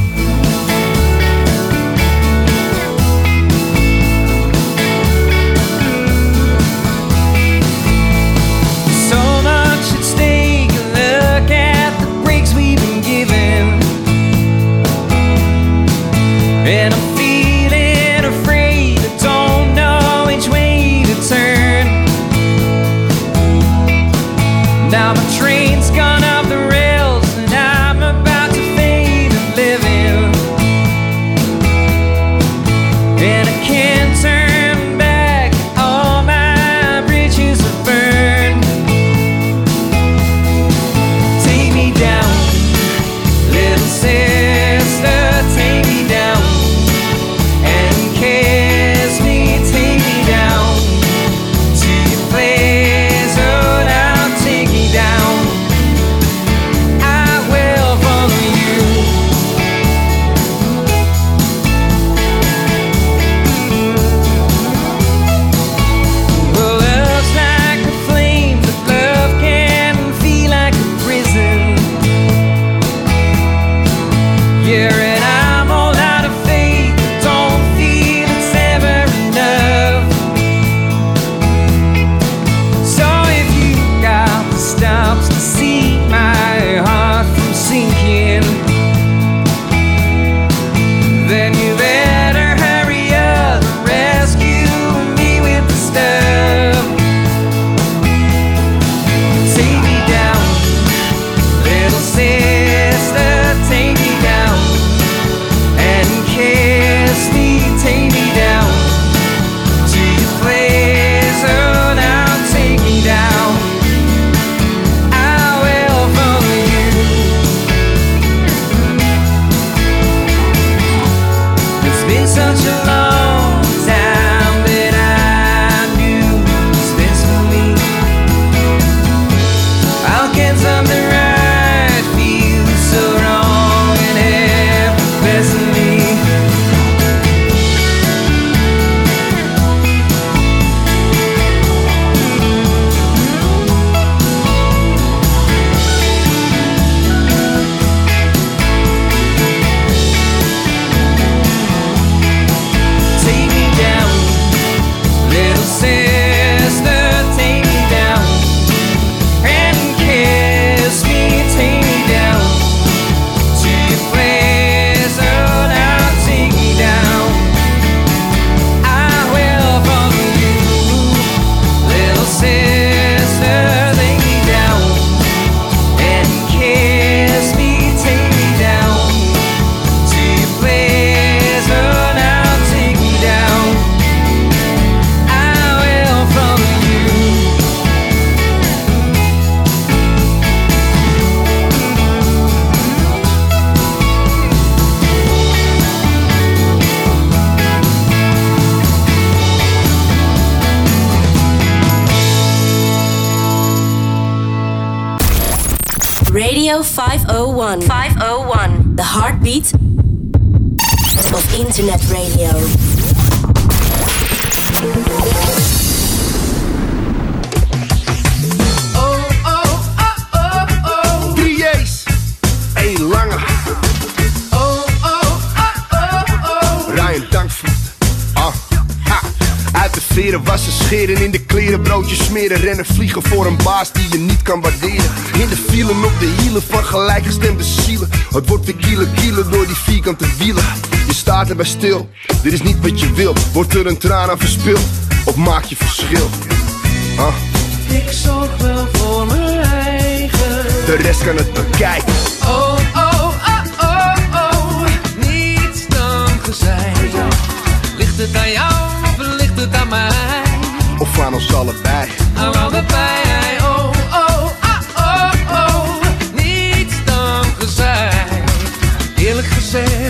Gelijkgestemde zielen. Het wordt weer kielen, kielen door die vierkante wielen. Je staat erbij stil, dit is niet wat je wilt. Wordt er een traan aan verspild, of maak je verschil? Ah. Ik zorg wel voor mijn eigen. De rest kan het bekijken. Oh, oh, oh, oh, oh. Niets dan gezegd. Ligt het aan jou of ligt het aan mij? Of aan ons allebei. Aan allebei.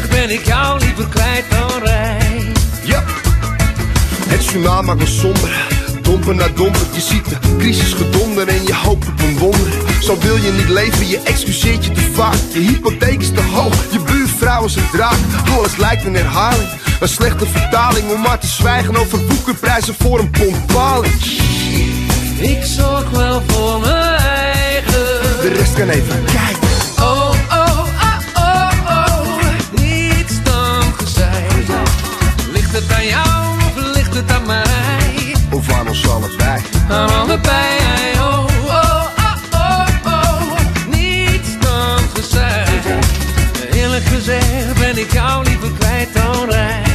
Ben ik jou liever kwijt dan rijk. Ja. Het journaal maakt me somber. Domper na domper, je ziet de crisis gedonder en je hoopt op een wonder. Zo wil je niet leven, je excuseert je te vaak. Je hypotheek is te hoog, je buurvrouw is een draak. Alles lijkt een herhaling, een slechte vertaling om maar te zwijgen over boekenprijzen voor een pond paling. Ik zorg wel voor mijn eigen. De rest kan even kijken. Ons allebei. Aan allebei. Oh, oh, oh, oh, oh. Niets dan gezegd. Eerlijk gezegd ben ik jou liever kwijt dan rijk.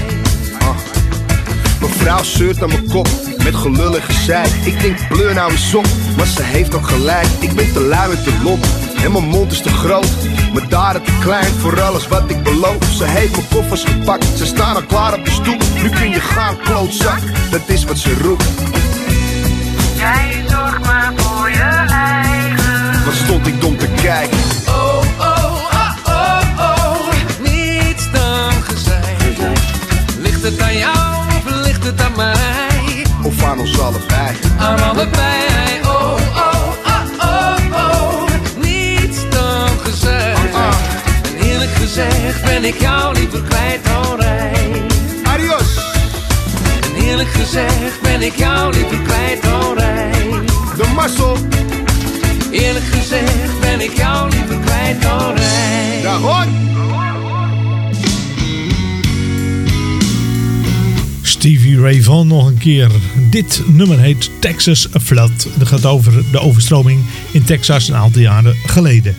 Mijn vrouw zeurt aan mijn kop met gelullig gezeik. Ik denk bleur nou eens op, maar ze heeft ook gelijk. Ik ben te lui en te lomp en mijn mond is te groot. Mijn daden te klein voor alles wat ik beloof. Ze heeft mijn koffers gepakt, ze staan al klaar op de stoep. Nu kun je gaan, klootzak, dat is wat ze roept. Jij zorgt maar voor je eigen. Wat stond ik dom te kijken? Oh, oh, oh, oh, oh. Niets dan gezegd. Ligt het aan jou of ligt het aan mij? Of aan ons allebei. Aan allebei. Gezegd ben ik jou liever kwijt dan rijk. Adios. En eerlijk gezegd ben ik jou liever kwijt dan rijk. De mazzel. Eerlijk gezegd ben ik jou liever kwijt dan rijk. Daar hoor. Stevie Ray Vaughan nog een keer. Dit nummer heet Texas Flood. Dat gaat over de overstroming in Texas een aantal jaren geleden.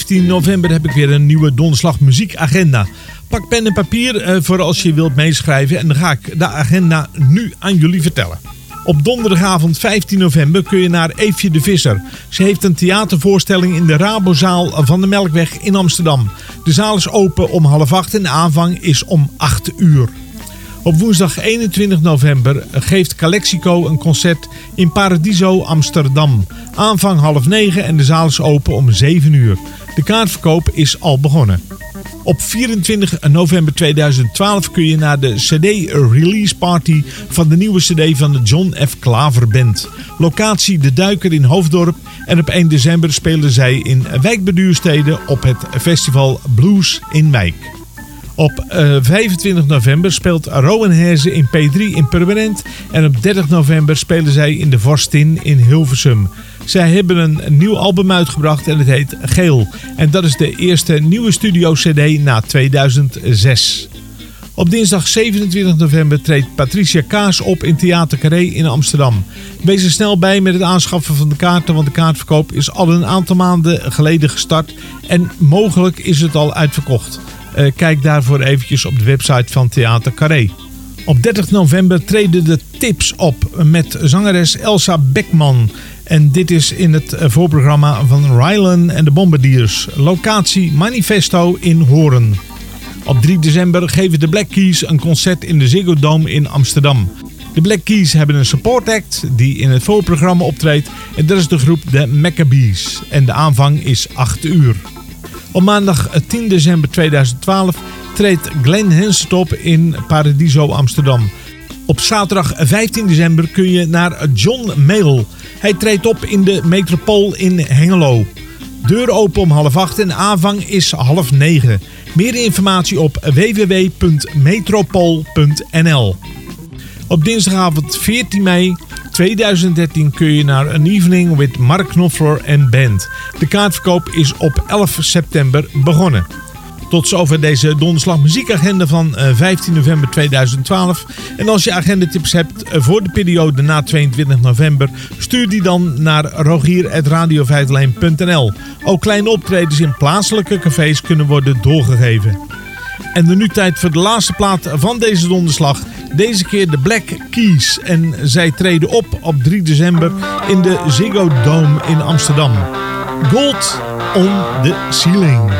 15 november heb ik weer een nieuwe donderslag muziekagenda. Pak pen en papier eh, voor als je wilt meeschrijven en dan ga ik de agenda nu aan jullie vertellen. Op donderdagavond 15 november kun je naar Eefje de Visser. Ze heeft een theatervoorstelling in de Rabozaal van de Melkweg in Amsterdam. De zaal is open om half acht en de aanvang is om 8 uur. Op woensdag 21 november geeft Calexico een concert in Paradiso Amsterdam. Aanvang half negen en de zaal is open om 7 uur. De kaartverkoop is al begonnen. Op 24 november 2012 kun je naar de CD-release party van de nieuwe CD van de John F. Klaver Band. Locatie De Duiker in Hoofddorp en op 1 december spelen zij in Wijkbeduursteden op het festival Blues in Wijk. Op uh, 25 november speelt Rowan Herze in P3 in Purmerend. En op 30 november spelen zij in de Vorstin in Hilversum. Zij hebben een nieuw album uitgebracht en het heet Geel. En dat is de eerste nieuwe studio-cd na 2006. Op dinsdag 27 november treedt Patricia Kaas op in Theater Carré in Amsterdam. Wees er snel bij met het aanschaffen van de kaarten, want de kaartverkoop is al een aantal maanden geleden gestart. En mogelijk is het al uitverkocht. Uh, kijk daarvoor eventjes op de website van Theater Carré. Op 30 november treden de Tips op met zangeres Elsa Beckman. En dit is in het voorprogramma van Rylan en de Bombardiers. Locatie Manifesto in Horen. Op 3 december geven de Black Keys een concert in de Ziggo Dome in Amsterdam. De Black Keys hebben een support act die in het voorprogramma optreedt. En dat is de groep de Maccabees. En de aanvang is 8 uur. Op maandag 10 december 2012 treedt Glenn Henset op in Paradiso Amsterdam. Op zaterdag 15 december kun je naar John Mail. Hij treedt op in de Metropool in Hengelo. Deur open om half acht en aanvang is half negen. Meer informatie op www.metropool.nl Op dinsdagavond 14 mei 2013 kun je naar An Evening with Mark Knopfler en Band. De kaartverkoop is op 11 september begonnen. Tot zover deze donderslag muziekagenda van eh, 15 november 2012. En als je agendatips hebt eh, voor de periode na 22 november, stuur die dan naar rogier.radio501.nl. Ook kleine optredens in plaatselijke cafés kunnen worden doorgegeven. En nu tijd voor de laatste plaat van deze donderslag. Deze keer de Black Keys. En zij treden op op 3 december in de Ziggo Dome in Amsterdam. Gold on the Ceiling.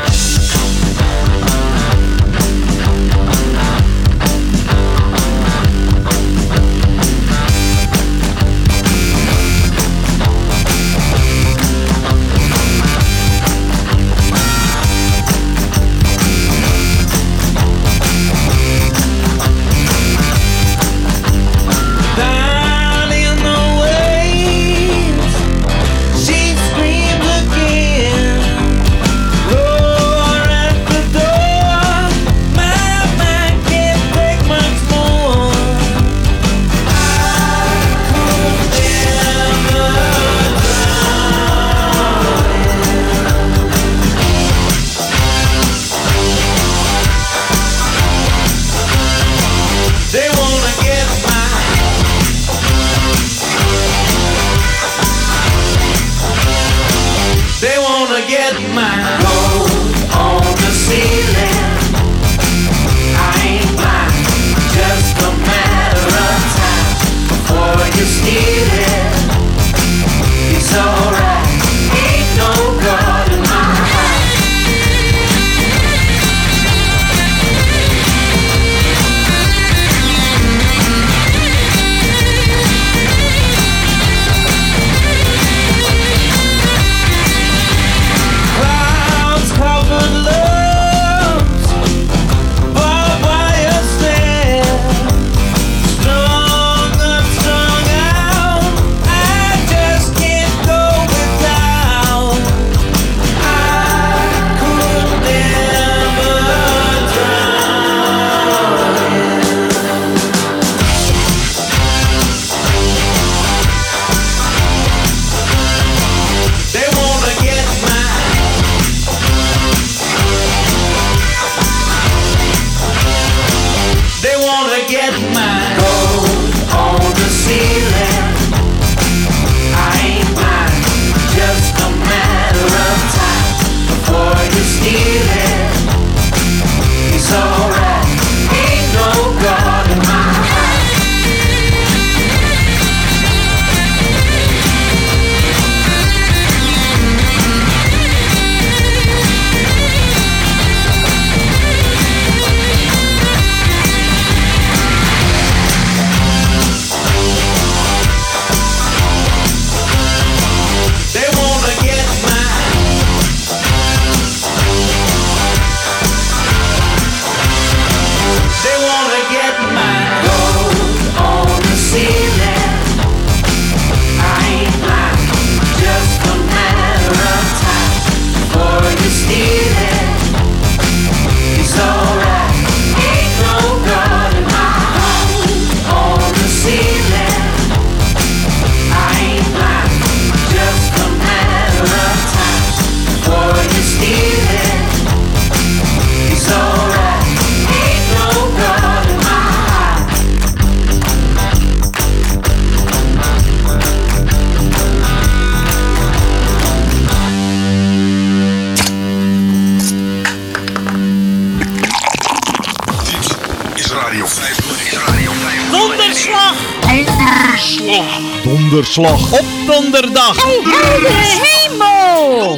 Donderslag. Op donderdag. de hemel!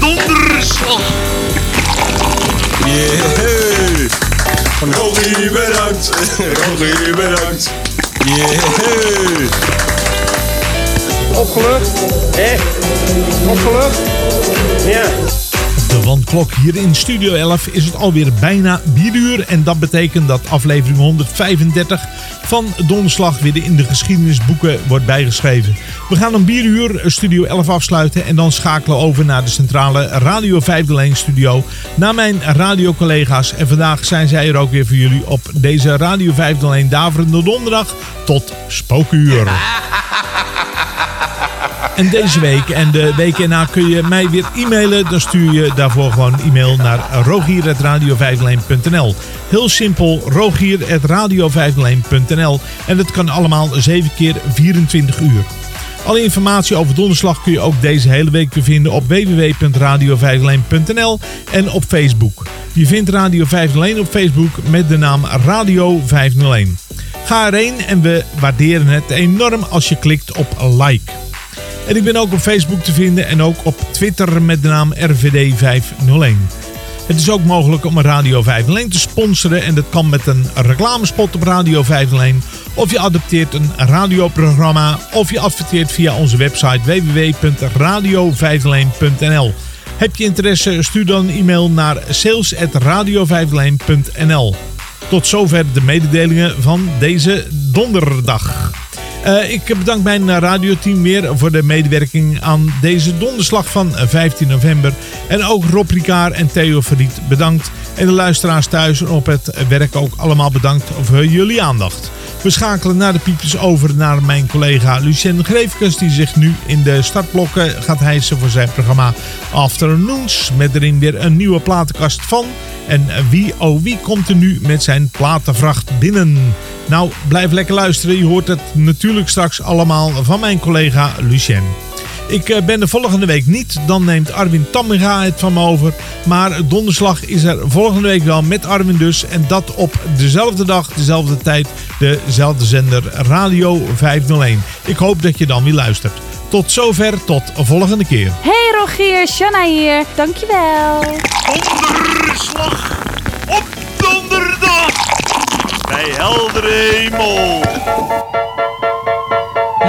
Donderslag. Yeah. Rogie, bedankt. Rogie, bedankt. Yeah. Opgelucht? Hè? Opgelucht? Ja. De wand klok hier in Studio 11 is het alweer bijna 4 uur. En dat betekent dat aflevering 135 van Donderslag weer in de geschiedenisboeken wordt bijgeschreven. We gaan om 4 uur Studio 11 afsluiten en dan schakelen over naar de centrale Radio 501 studio. Naar mijn radiocollega's. En vandaag zijn zij er ook weer voor jullie op deze Radio 501 Daverende Donderdag tot spookuur. *laughs* En deze week en de weken erna kun je mij weer e-mailen. Dan stuur je daarvoor gewoon een e-mail naar rogier.radio Heel simpel, rogier.radio En dat kan allemaal 7 keer 24 uur. Alle informatie over donderslag kun je ook deze hele week vinden op wwwradio en op Facebook. Je vindt Radio 501 op Facebook met de naam Radio 501. Ga erheen en we waarderen het enorm als je klikt op like. En ik ben ook op Facebook te vinden en ook op Twitter met de naam RVD501. Het is ook mogelijk om Radio 501 te sponsoren en dat kan met een reclamespot op Radio 501. Of je adopteert een radioprogramma of je adverteert via onze website www.radio501.nl. Heb je interesse, stuur dan een e-mail naar sales.radio501.nl. Tot zover de mededelingen van deze donderdag. Uh, ik bedank mijn radioteam weer voor de medewerking aan deze donderslag van 15 november. En ook Rob Ricard en Theo Verriet bedankt. En de luisteraars thuis op het werk ook allemaal bedankt voor jullie aandacht. We schakelen naar de piepjes over naar mijn collega Lucien Greefkes. Die zich nu in de startblokken gaat hijsen voor zijn programma Afternoons. Met erin weer een nieuwe platenkast van. En wie oh wie komt er nu met zijn platenvracht binnen? Nou, blijf lekker luisteren. Je hoort het natuurlijk straks allemaal van mijn collega Lucien. Ik eh, ben de volgende week niet. Dan neemt Arwin Tamminga het van me over. Maar donderslag is er volgende week wel met Arwin dus. En dat op dezelfde dag, dezelfde tijd, dezelfde zender Radio 501. Ik hoop dat je dan weer luistert. Tot zover, tot volgende keer. Hey Rogier, Shanna hier. Dankjewel. Donderslag op donderdag bij heldere hemel.